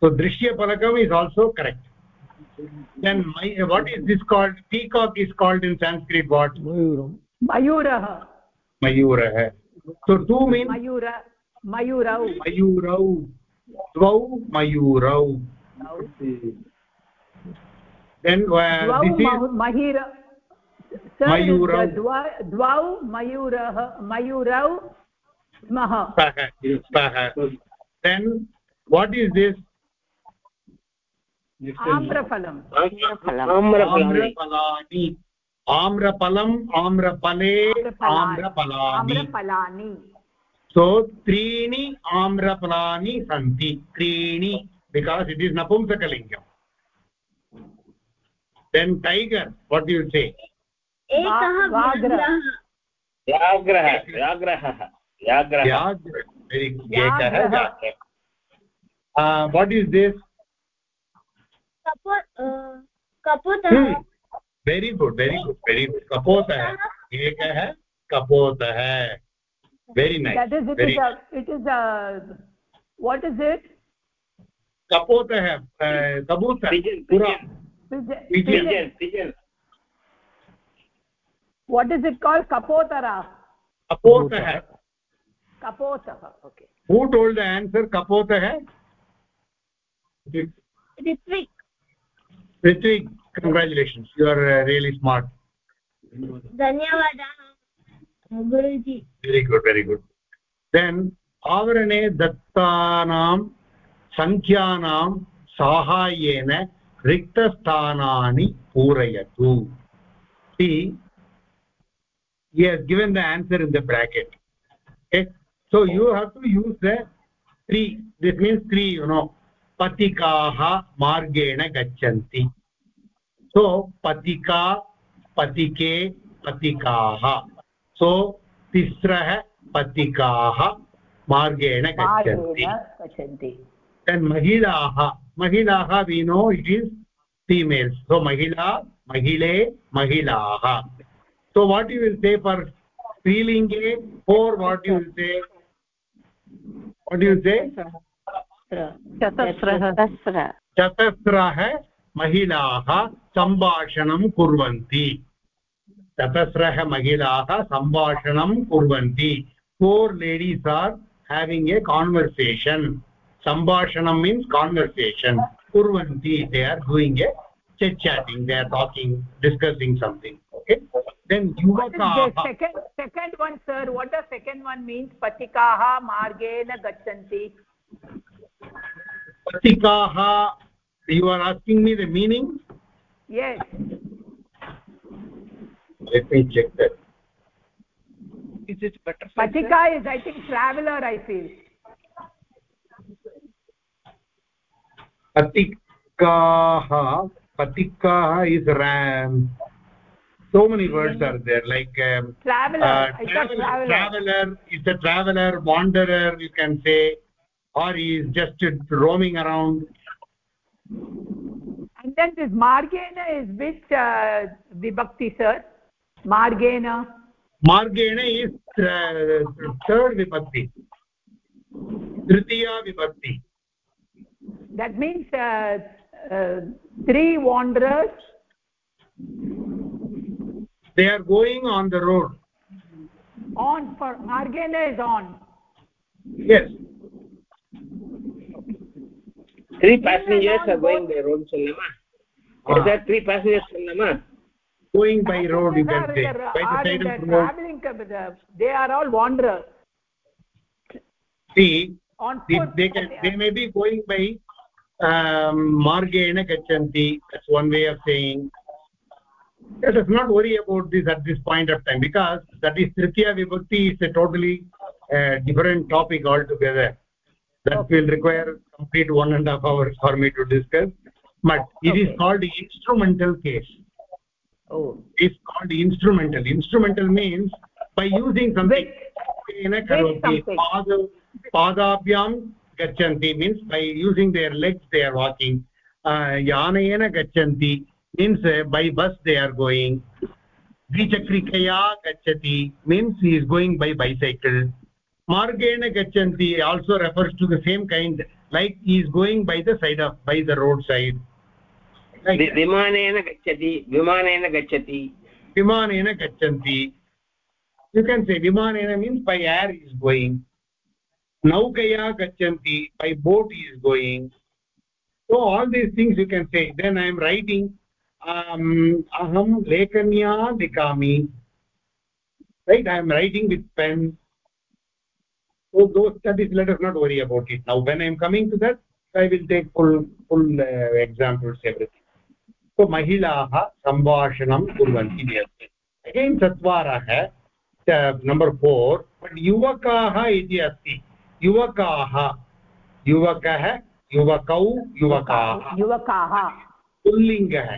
so drishya palakam is also correct then my, what is this called peacock is called in sanskrit what mayuram mayurah mayurah so two means mayura mayurau mayurau dvau mayurau then uh, dvau this is mahira मयूरौ द्वौ मयूरः मयूरौ स्मः। What is this आम्रफलम्। आम्रफलम्। आम्रफले आम्रफलानि। So त्रीणि आम्रफलानि सन्ति। त्रीणि because it is नपुंसकलिङ्गम् then tiger what you say एकः व्याघ्रः व्याघ्रः what is this कपोत। Very good very good very good कपोतः एकः कपोतः very nice what is it कपोतः कबूतः what is it called kapotara kapotah kapotah okay who told the answer kapotah ऋत्विक् ritvik congratulations you are uh, really smart धन्यवादः गुरुजी very good very good then आवरणे दत्तानां सङ्ख्यानां साहाय्येन रिक्तस्थानानि पूरयतु see he has given the answer in the bracket okay so you have to use the three this means three you know patikaah margena gachanti so patika patike patikaah so tisrah patikaah margena gachanti गच्छन्ति then mahilaah mahilaah we know it is females so mahila mahile mahilaah so what you will say for strilinge four what okay. you will say? What do महिलाः सम्भाषणं कुर्वन्ति चतस्रः महिलाः सम्भाषणं कुर्वन्ति four ladies are having a conversation सम्भाषणं means conversation कुर्वन्ति they are doing a chat chatting they are talking discussing something okay then the yuvakaah second second one sir what does second one means patikaah margena gachanti patikaah you are asking me the meaning yes let me check that is it better patika is i think traveler i feel patikaah patikaah is ram so many words are there like um, traveler. uh, traveler, traveler. traveler. Is a traveler wanderer you can say or he is just roaming around. And then this margena is which uh, vibhakti sir. Margena. Margena is uh, third vibhakti. Tritiya vibhakti. That means uh, uh, three wanderers they are going on the road. On for margena is on. Yes. Three passengers are going by road challama is that three passengers challama going by road you can say by the side of the the road. traveling they are all wanderers. See on they, foot. they can they may be going by um, margena gachanti. That's one way of saying let us not worry about this at this point of time because that is tritiya vibhakti is a totally uh, different topic altogether that Okay. will require complete one and a half hours for me to discuss but it is Okay. called instrumental case oh is called instrumental instrumental means by using something in a karoti something. pada padabhyam gachanti means by using their legs they are walking uh, yanayena gachanti means uh, by bus they are going. Dvichakrikaya gachati means he is going by bicycle. Margena gachanti also refers to the same kind like he is going by the side of by the roadside. Vimanena gacchati vimanena gacchati. Vimanena gachanti you can say vimanena means by air he is going. Naukaya gachanti by boat he is going. So all these things you can say. Then i am writing अहं लेखन्या लिखामि। Right I am writing with pen so not worry about it now when I am coming to that I will take full full examples everything so महिलाः सम्भाषणं कुर्वन्ति again चत्वारः number four but युवकाः इति अस्ति युवकाः युवकः युवकौ युवकाः युवकाः पुल्लिङ्गः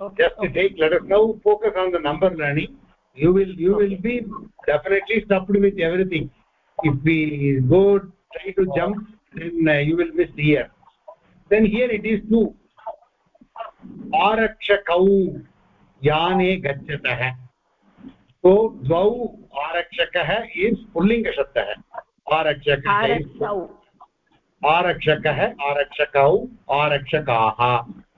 okay, just to take let us now focus on the number learning you will you okay. will be definitely stuffed with everything if we go try to jump then uh, you will miss here then here it is two आरक्षकौ याने गच्छतः so द्वौ आरक्षकः is पुल्लिङ्गशब्दः आरक्षकः आरक्षकः आरक्षकौ आरक्षकाः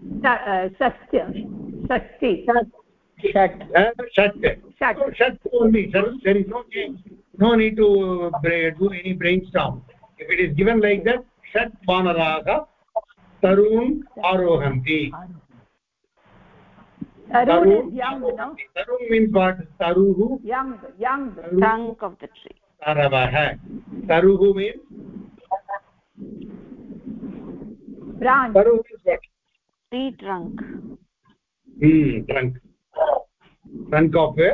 षष्टि षष्टि षट् षट् षट् षट् only there is no change no need to do any brainstorm if it is given like that षट् vanaraha tarun arohanti tarun is young no tarun means what taruhu young young the trunk hmm trunk trunk of a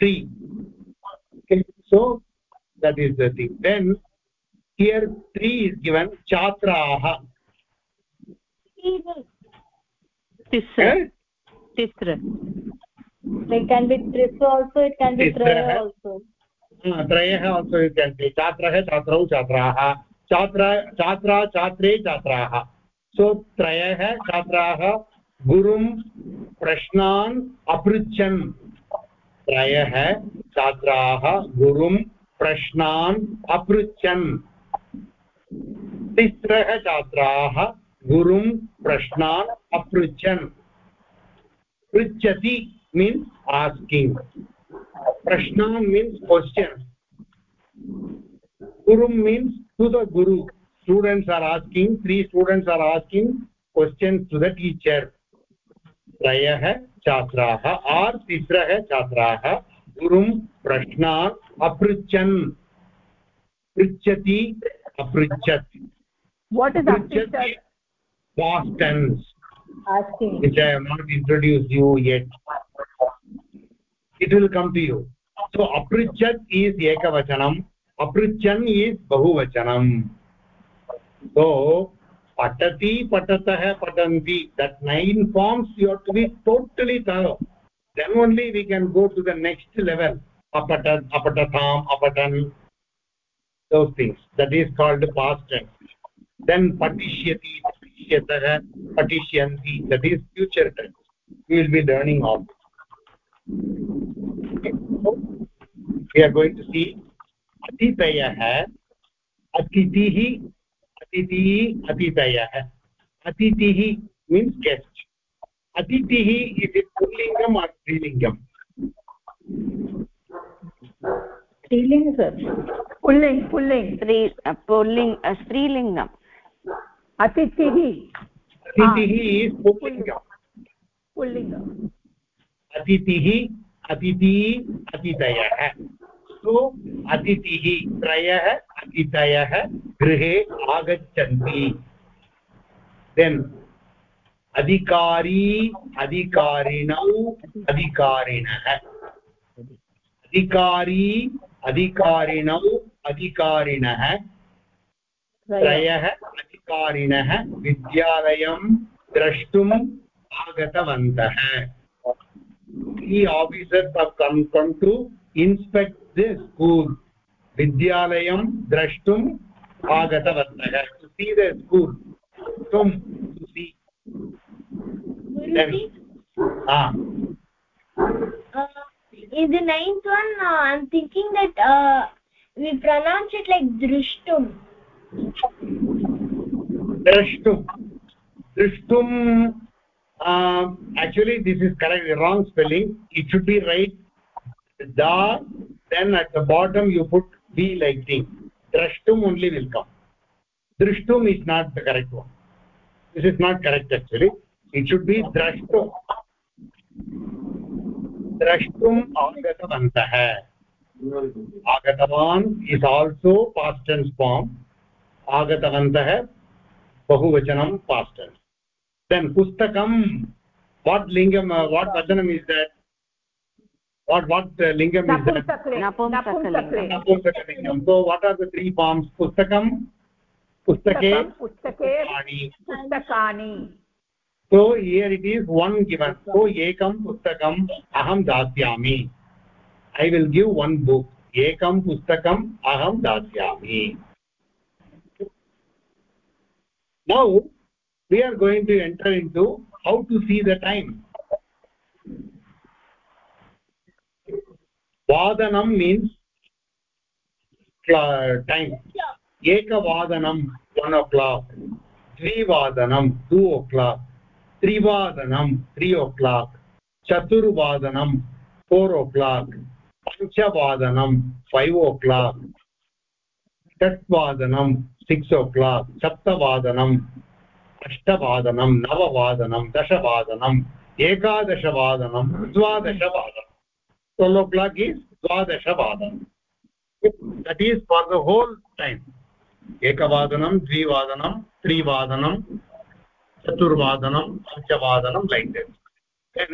tree okay so that is the thing then here tree is given chatraah tisra tisra it can be trisra also it can be traya also त्रयः also you can say छात्रः छात्रौ छात्राः छात्र छात्रा छात्रे छात्राः सो त्रयः छात्राः गुरुं प्रश्नान् अपृच्छन्। त्रयः छात्राः गुरुं प्रश्नान् अपृच्छन्। तिस्रः छात्राः गुरुं प्रश्नान् अपृच्छन्। पृच्छति means asking prashnan means question gurum means to the guru students are asking three students are asking questions to the teacher त्रयः छात्राः आर् तिस्रः छात्राः गुरुं प्रश्नान् अपृच्छन् पृच्छति अपृच्छत् what is पृच्छति past tense asking which i have not introduced you yet it will come to you so aprichat is ekavachanam aprichan is bahuvachanam so patati patatah patanti that nine forms you have to be totally thorough then only we can go to the next level apatat apatatham apatan those things that is called past tense then patishyati patishyatah patishyanti that is future tense we will be learning all we are going to see atitayah atitih अतिथि अतिथय। अतिथिः अतिथयः अतिथिः means guest अतिथिः स्त्रीलिंग पुल्लिङ्गम् स्त्रीलिङ्गम् स्त्रीलिङ्गम्। अतिथिः। अतिथिः पुल्लिङ्गम्। अतिथिः अतिथि अतिथय। सो अतिथिः त्रयः अतिथयः गृहे आगच्छन्ति। Then अधिकारी अधिकारिणौ अधिकारिणः। अधिकारी अधिकारिणौ अधिकारिणः। त्रयः अधिकारिणः विद्यालयं द्रष्टुम् आगतवन्तः। The school vidyalayam drashtum agatavantah to see the school tum to see then ah uh, in the ninth one uh, i'm thinking that uh, we pronounce it like drishtum drashtum drishtum uh, actually this is correct wrong spelling it should be right da then at the bottom you put b like thing drashtum only will come drishtum is not the correct one this is not correct actually it should be drashtum drashtum agatavantah agatavan is also past tense form आगतवन्तः बहुवचनं past then पुस्तकं what लिङ्गं what वचनम् is that what what uh, lingam is that napumsakalingam so what are the three forms pustakam pustake pustake pustakani so here it is one given so ekam pustakam aham dasyami i will give one book ekam pustakam aham dasyami now we are going to enter into how to see the time vadanam means time ekavadanam one o'clock dvivadanam two o'clock trivadanam three o'clock chaturvadanam four o'clock panchavadanam five o'clock षट्वादनं six o'clock सप्तवादनम् अष्टवादनं नववादनं दशवादनम् एकादशवादनं द्वादशवादनम् 12 o'clock is dvadashavadanam that is for the whole time ekavadanam dvivadanam trivadanam chaturvadanam panchavadanam like that then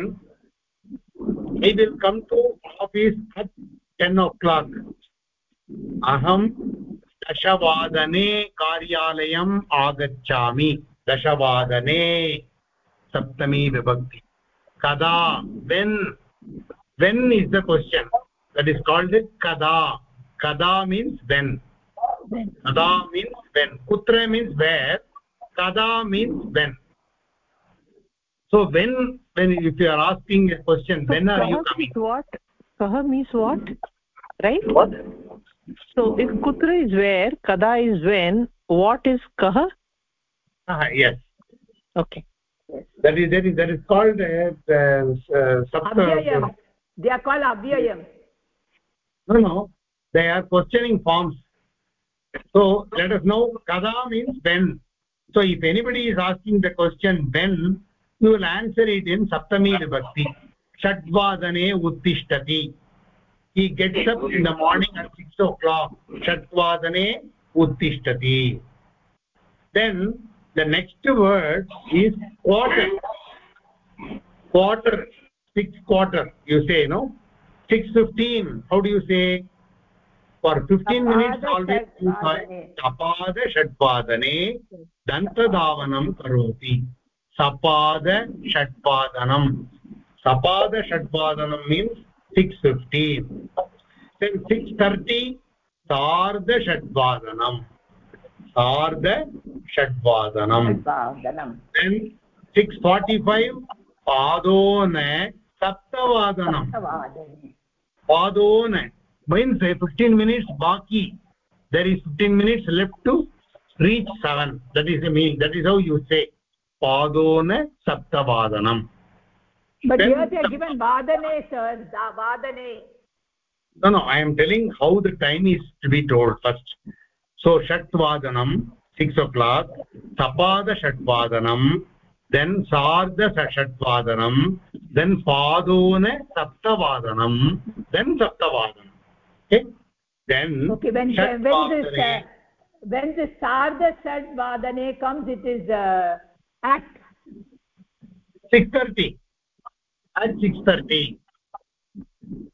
he will come to office at 10 o'clock aham दशवादने कार्यालयम् आगच्छामि दशवादने सप्तमी विभक्ति कदा when when is the question? That is called it kada. Kada means when. Kada means when. Kutra means where. Kada means when. So when when if you are asking a question so when are you coming? what? Kaha means what? Right? What? So if kutra is where kada is when what is kaha? Ah yes. Okay. That is that is that is called uh, uh, avyayam they are called avyayam no no they are questioning forms so let us know kada means when so if anybody is asking the question when you will answer it in saptami vibhakti षड्वादने उत्तिष्ठति he gets up in the morning at 6 o'clock षड्वादने उत्तिष्ठति then the next word is quarter quarter six quarter you say no 615 how do you say for 15 minutes always you say sapad षड्वादने दन्तधावनं करोति सपाद षड्वादनं सपाद षड्वादनं means 615 then 630 सार्ध षड्वादनं सार्ध षड्वादनं then 645 पादोन सप्तवादनं। वादोन मीन्स् फिफ्टीन् मिनिट्स् बाकी। There is fifteen minutes left to reach seven that is I mean that is how you say पादोन सप्तवादनम्। न न I am telling how the time is to be told first so षट्वादनं six o'clock सपादषट्वादनं then sardha shatvadanam then padona saptavadanam then saptavadanam okay then okay when when this uh, when this sardha sad vadane comes it is uh, at 6:30 at 6:30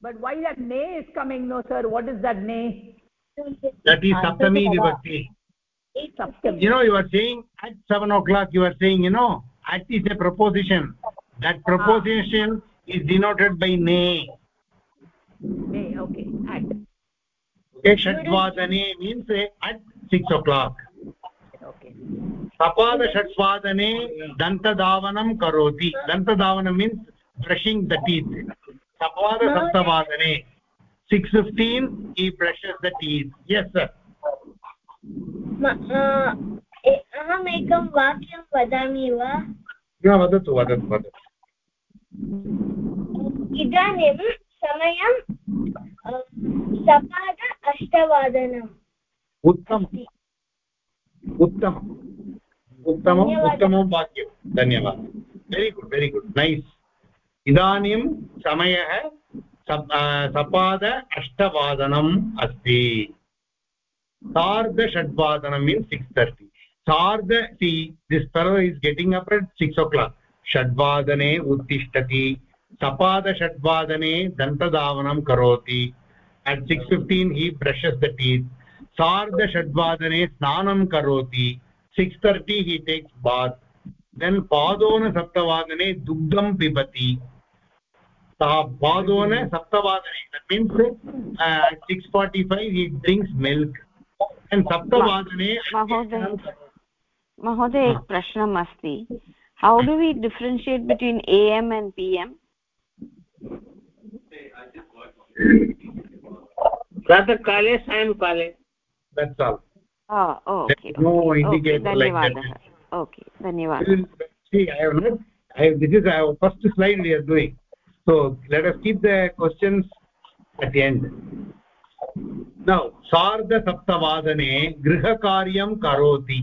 but why that nay is coming no sir what is that nay that is saptami vibhakti you know you are saying at 7 o'clock you are saying you know at is a proposition that proposition ah. is denoted by nay nay okay at okay षड्वादने means at 6 o'clock okay सपाद षड्वादने दन्तधावनं करोति दन्तधावनं means brushing the teeth सपाद सप्तवादने 6:15 he brushes the teeth yes sir अहम् एकं वाक्यं वदामि वा? वदतु वदतु वदतु. इदानीं समयं सपाद अष्टवादनम् उत्तमम् उत्तमम् उत्तमम् उत्तमं वाक्यं धन्यवादः। Very good very good nice इदानीं समयः सपाद अष्टवादनम् अस्ति। sarda shadvadana means 6:30 सार्ध see this fellow is getting up at six o'clock षड्वादने उत्तिष्ठति। सपादषड्वादने दन्तधावनं करोति। At six fifteen he brushes the teeth सार्धषड्वादने स्नानं करोति। Six thirty he takes bath then पादोनसप्तवादने दुग्धं पिबति। सः पादोनसप्तवादने that means six forty five he drinks milk सप्तवादने महोदय एक प्रश्नम् अस्ति how do we differentiate between A M and P M प्रातःकाले सायङ्काले फस्ट् सार्धसप्तवादने गृहकार्यं करोति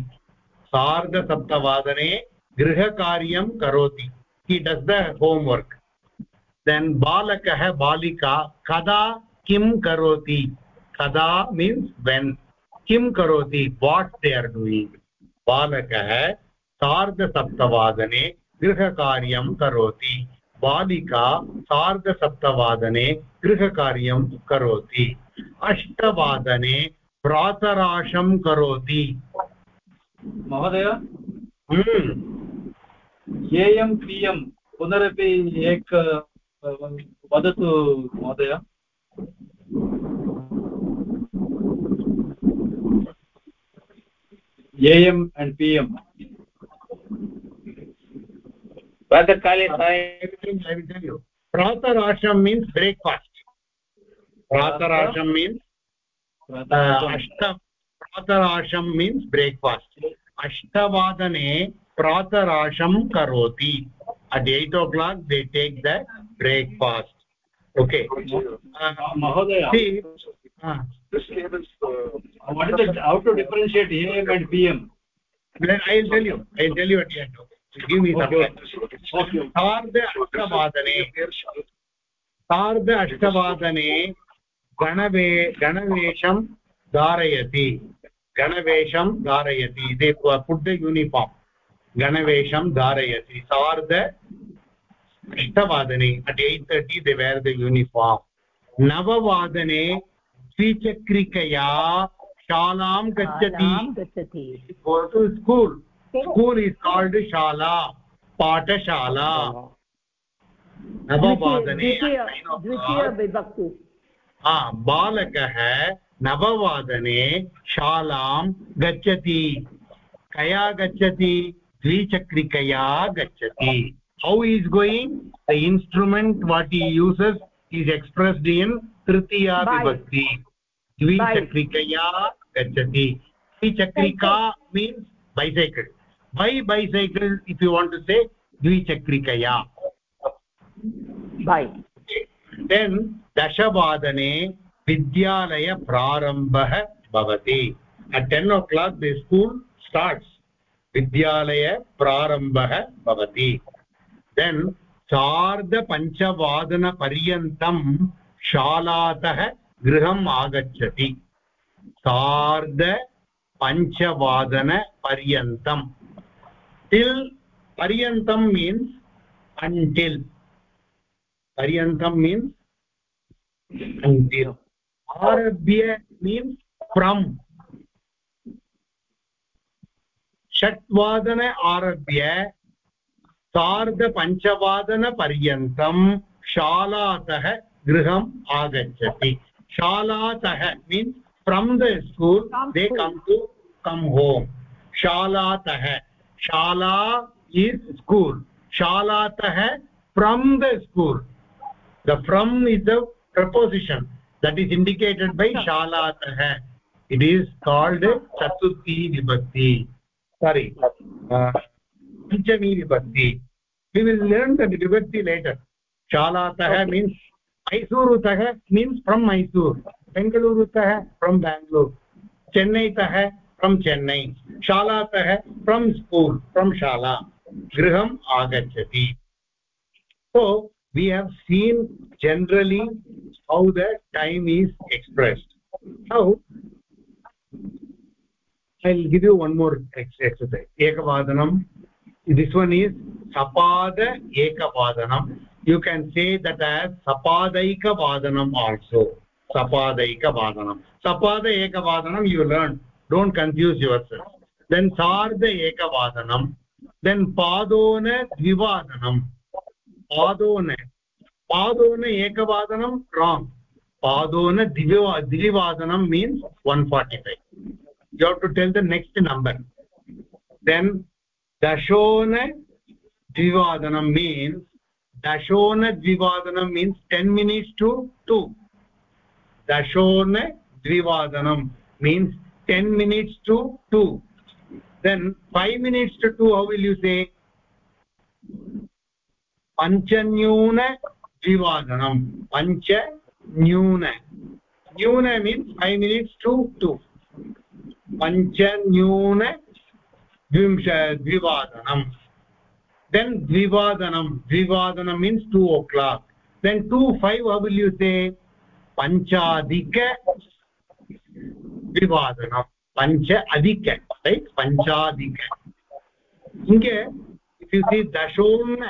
सार्धसप्तवादने गृहकार्यं करोति। हि डस् द होम्वर्क् देन् बालकः, बालिका, कदा, किं करोति? कदा मीन्स् वेन् किं करोति? वाट् दे आर् डूयिङ्ग् बालकः सार्धसप्तवादने गृहकार्यं करोति। बालिका सार्धसप्तवादने गृहकार्यं करोति। अष्टवादने प्रातराशं करोति। महोदय? एयं पीयं पुनरपि एक वदतु महोदय। एयम् अण्ड् पि एम् प्रातःकाले प्रातराशं मीन्स् ब्रेक्फास्ट् प्रातराशं मीन्स् अष्ट प्रातराशं मीन्स् ब्रेक्फास्ट् अष्टवादने प्रातराशं करोति. At eight o'clock they take the breakfast okay महोदय what is the how to differentiate am and pm i'll tell you. I'll tell you at the end. Okay. Give me some सार्ध अष्टवादने सार्ध अष्टवादने गणवे गणवेषं गणवेषं धारयति दे पुट् द यूनिफार्म् गणवेषं धारयति सार्ध अष्टवादने at eight thirty they wear the uniform नववादने द्विचक्रिकया शालां गच्छति school school. Is called shala पाठशाला नववादने द्वितीयविभक्ति हा बालकः नववादने शालां गच्छति। कया गच्छति? द्विचक्रिकया गच्छति। How is going the instrument what he uses is expressed in तृतीया विभक्ति। द्विचक्रिकया गच्छति। द्विचक्रिका means bicycle by bicycle if you want to say द्विचक्रिकया। देन् दशवादने dashavadane vidyalaya prarambah bhavati at 10 o'clock the school starts vidyalaya prarambah bhavati then सार्ध पञ्चवादनपर्यन्तं शालातः गृहम् आगच्छति सार्ध पञ्चवादनपर्यन्तम् till paryantam means until paryantam means आरभ्य मीन्स् फ्रम् षट्वादन आरभ्य सार्धपञ्चवादनपर्यन्तं शालातः गृहम् आगच्छति. शालातः means from the school they come to come home शालातः, शाला is school शालातः from the school the from is the preposition that is indicated by shalatah it is called chaturthi vibhakti sorry panchami uh, vibhakti we will learn the vibhakti later shalatah okay. means मैसूरुतः means from mysore bengalurutah from bangalore chennai tah from chennai शालातः from school from shala griham agachati so we have seen generally how the time is expressed. Now i'll give you one more exercise. Ekavadanam. This one is sapada ekavadanam. You can say that as sapadaika vadanam also. Sapadaika vadanam sapada ekavadanam you learn. Don't confuse yourself. Then sarda ekavadanam. Then padona dvivadanam पादोन पादोन एकवादनं wrong पादोन द्विवा द्विवादनं means one forty five you have to tell the next number then दशोन द्विवादनं mean दशोन द्विवादनं mean ten minutes to two दशोन द्विवादनं means ten minutes to two then five minutes to two how will you say पञ्चन्यूनद्विवादनं पञ्च न्यून। न्यून means five minutes to two पञ्चन्यूनद्विंश द्विवादनं then द्विवादनं द्विवादनं means two o'clock then two five अबिल्युते पञ्चाधिकद्विवादनं पञ्च अधिक पञ्चाधिक। इङ्गे दशोन्न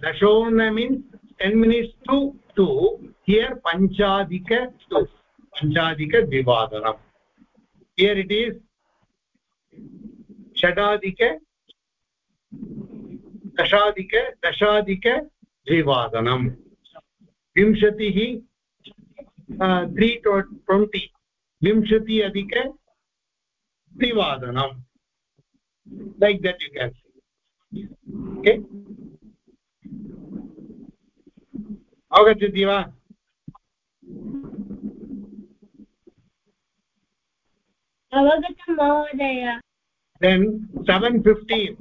दशोन means ten minutes to two here पञ्चाधिक to पञ्चाधिकद्विवादनम् हियर् इट् इस् षडाधिक दशाधिक दशाधिकद्विवादनम् विंशतिः त्री ट्वेण्टि विंशति अधिक त्रिवादनम् लैक् देट् यु केन् अवगच्छति वा अवगतं महोदय then 715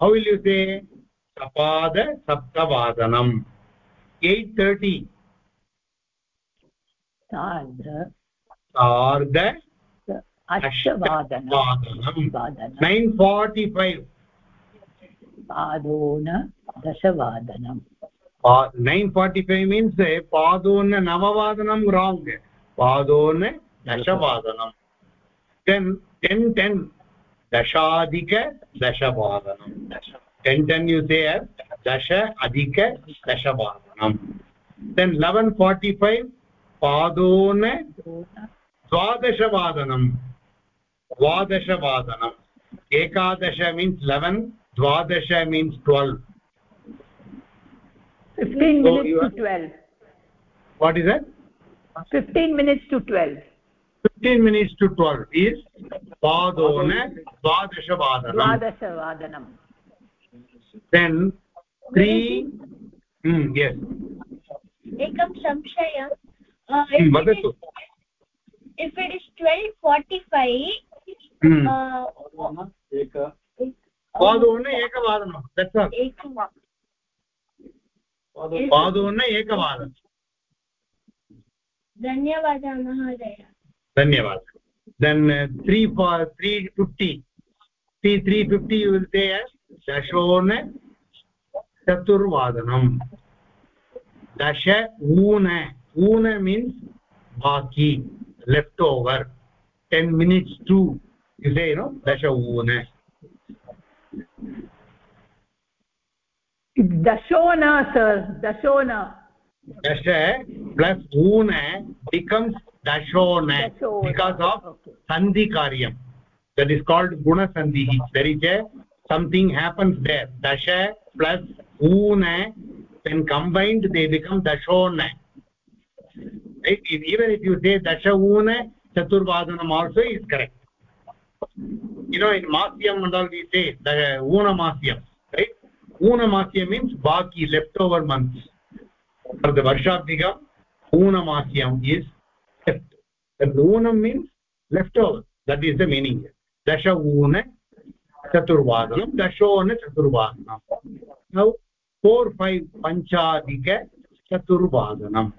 how will you say? Sapada saptavadanam 830 सार्ध सार्ध अष्टवादनं वादनं 945 पादोन दशवादनं 945 means padona navavadanam wrong padona dashavadanam then 10 10 दशाधिक दशवादनं टेन् टेन् यु से दश अधिक दशवादनं देन् लेवन् फार्टि फैव् पादोन द्वादशवादनं द्वादशवादनम्। एकादश मीन्स् लेवन् द्वादश means 15 so minutes to 12 what is that? 15 minutes to 12 15 minutes to 12 is vadona dvadashavadanam dvadashavadanam then 3 mm, yes. Ekam samshaya. Uh, hmm, Vadatu if it is 12:45 hmm. uh, vadona ekavadanam that's all. Ekavadanam धन्यवादः महोदय धन्यवादः then uh, 3 for 350 see 350 you will say as dashona chaturvadanam dasha una una means baki leftover 10 minutes to you say you know dasha una दशोन sir दशोन dasha plus una becomes dashona Dashona. because of Okay. sandhi karyam that is called guna sandhi there is a something happens there dasha plus una when combined they become dashona right If- even if you say dasha una chaturvadanam also is correct you know in masyam and all we say una masyam पूनमास्य means बाकि left over months वर्षाधिकं पूनमास्यम् is left ऊनं means left over that is the meaning दश ऊन चतुर्वादनं दशोन चतुर्वादनं four five ten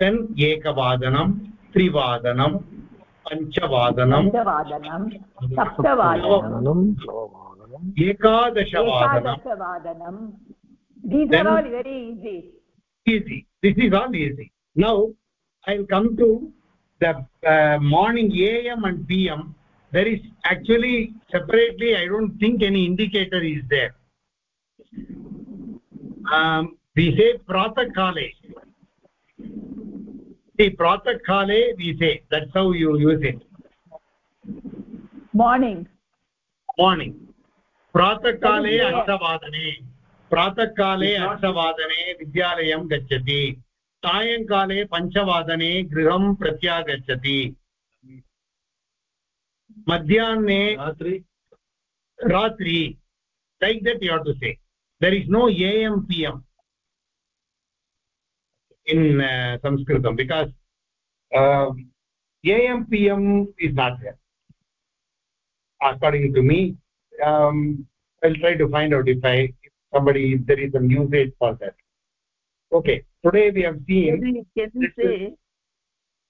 ten एकवादनं त्रिवादनं पञ्चवादनं ekadashavadanam these are all very easy. Easy. This is all easy. Now i'll come to the uh, morning am and pm there is actually separately i don't think any indicator is there. Um, we say pratakale see pratakale we say. That's how you use it. Morning. Morning. प्रातःकाले अष्टवादने प्रातःकाले अष्टवादने विद्यालयं गच्छति। सायङ्काले पञ्चवादने गृहं प्रत्यागच्छति। मध्याह्ने रात्रि। रात्रि। Like that you to say there is no A M P M in संस्कृतं because A M P M is not according to me um i'll try to find out if i if somebody if there is some usage for that. Okay today we have seen can we say?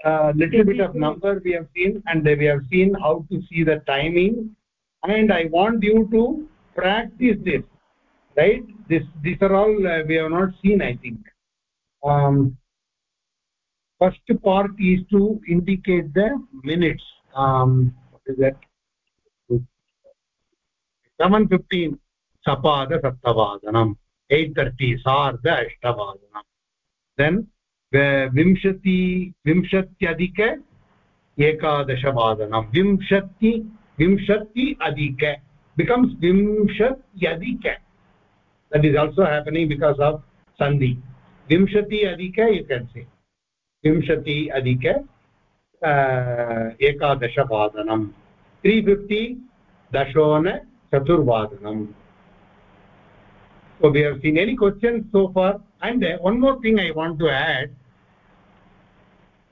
a uh, little bit of number we have seen and we have seen how to see the timing. And i want you to practice this right? This these are all uh, we have not seen i think. Um first part is to indicate the minutes. Um what is that seven fifteen सपादसप्तवादनम् eight thirty सार्ध अष्टवादनम् then विंशति विंशत्यधिक एकादशवादनं विंशति विंशति अधिक becomes विंशत्यधिक that is also happening because of sandhi विंशति अधिक यु केन् से विंशति अधिक एकादशवादनं त्री फिफ्टि दशोन chaturvadanam so we have seen any questions so far? And uh, one more thing i want to add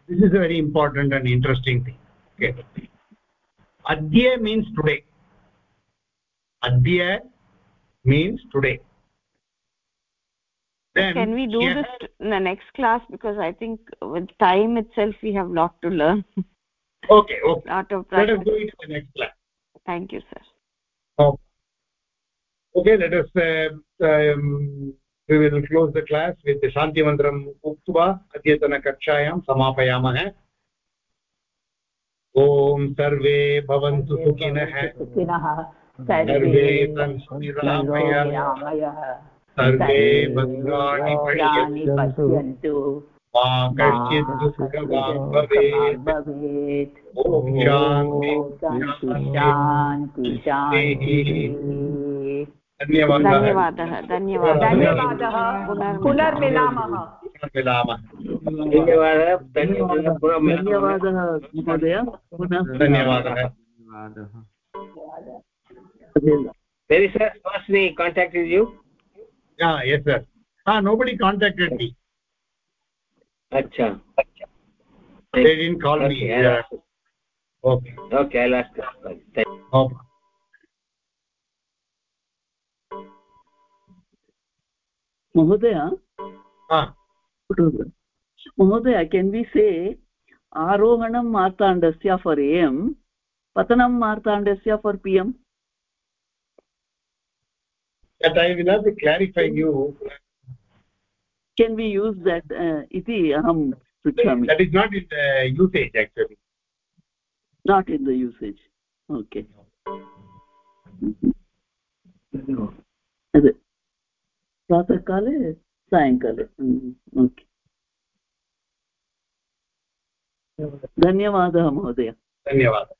this is a very important and interesting thing okay? Adya means today. Adya means today. Then can we do yeah. this in the next class? Because i think with time itself we have lot to learn. Okay okay. Lot of practice. let us do it in the next class. Thank you sir Oh. Okay, let us, uh, um, we will close the class with the Shanti Mantram Uktva, अद्यतनकक्षायां समापयामः ॐ सर्वे भवन्तु सुखिनः सर्वे सन्तु निरामयः सर्वे भद्राणि पश्यन्तु मा कश्चित् दुःखवान् भवेत् ॐ शान्ति धन्यवादः धन्यवादः धन्यवादः पुनर्मिलामः पुनर्मिलामः धन्यवादः धन्यवादः महोदय पुनः धन्यवादः There is a Swasni contacted you? Yeah, yes sir. Ah, nobody. अच्छा। They didn't call okay, me I'll महोदय? महोदय केन् वि से आरोहणं मार्ताण्डस्य फार् ए एम् पतनं मार्ताण्डस्य for P M clarify you can we use that uh, iti aham pruchhami that is not in the usage actually not in the usage okay अद् प्रातःकाले सायङ्काले okay धन्यवादः महोदय धन्यवादः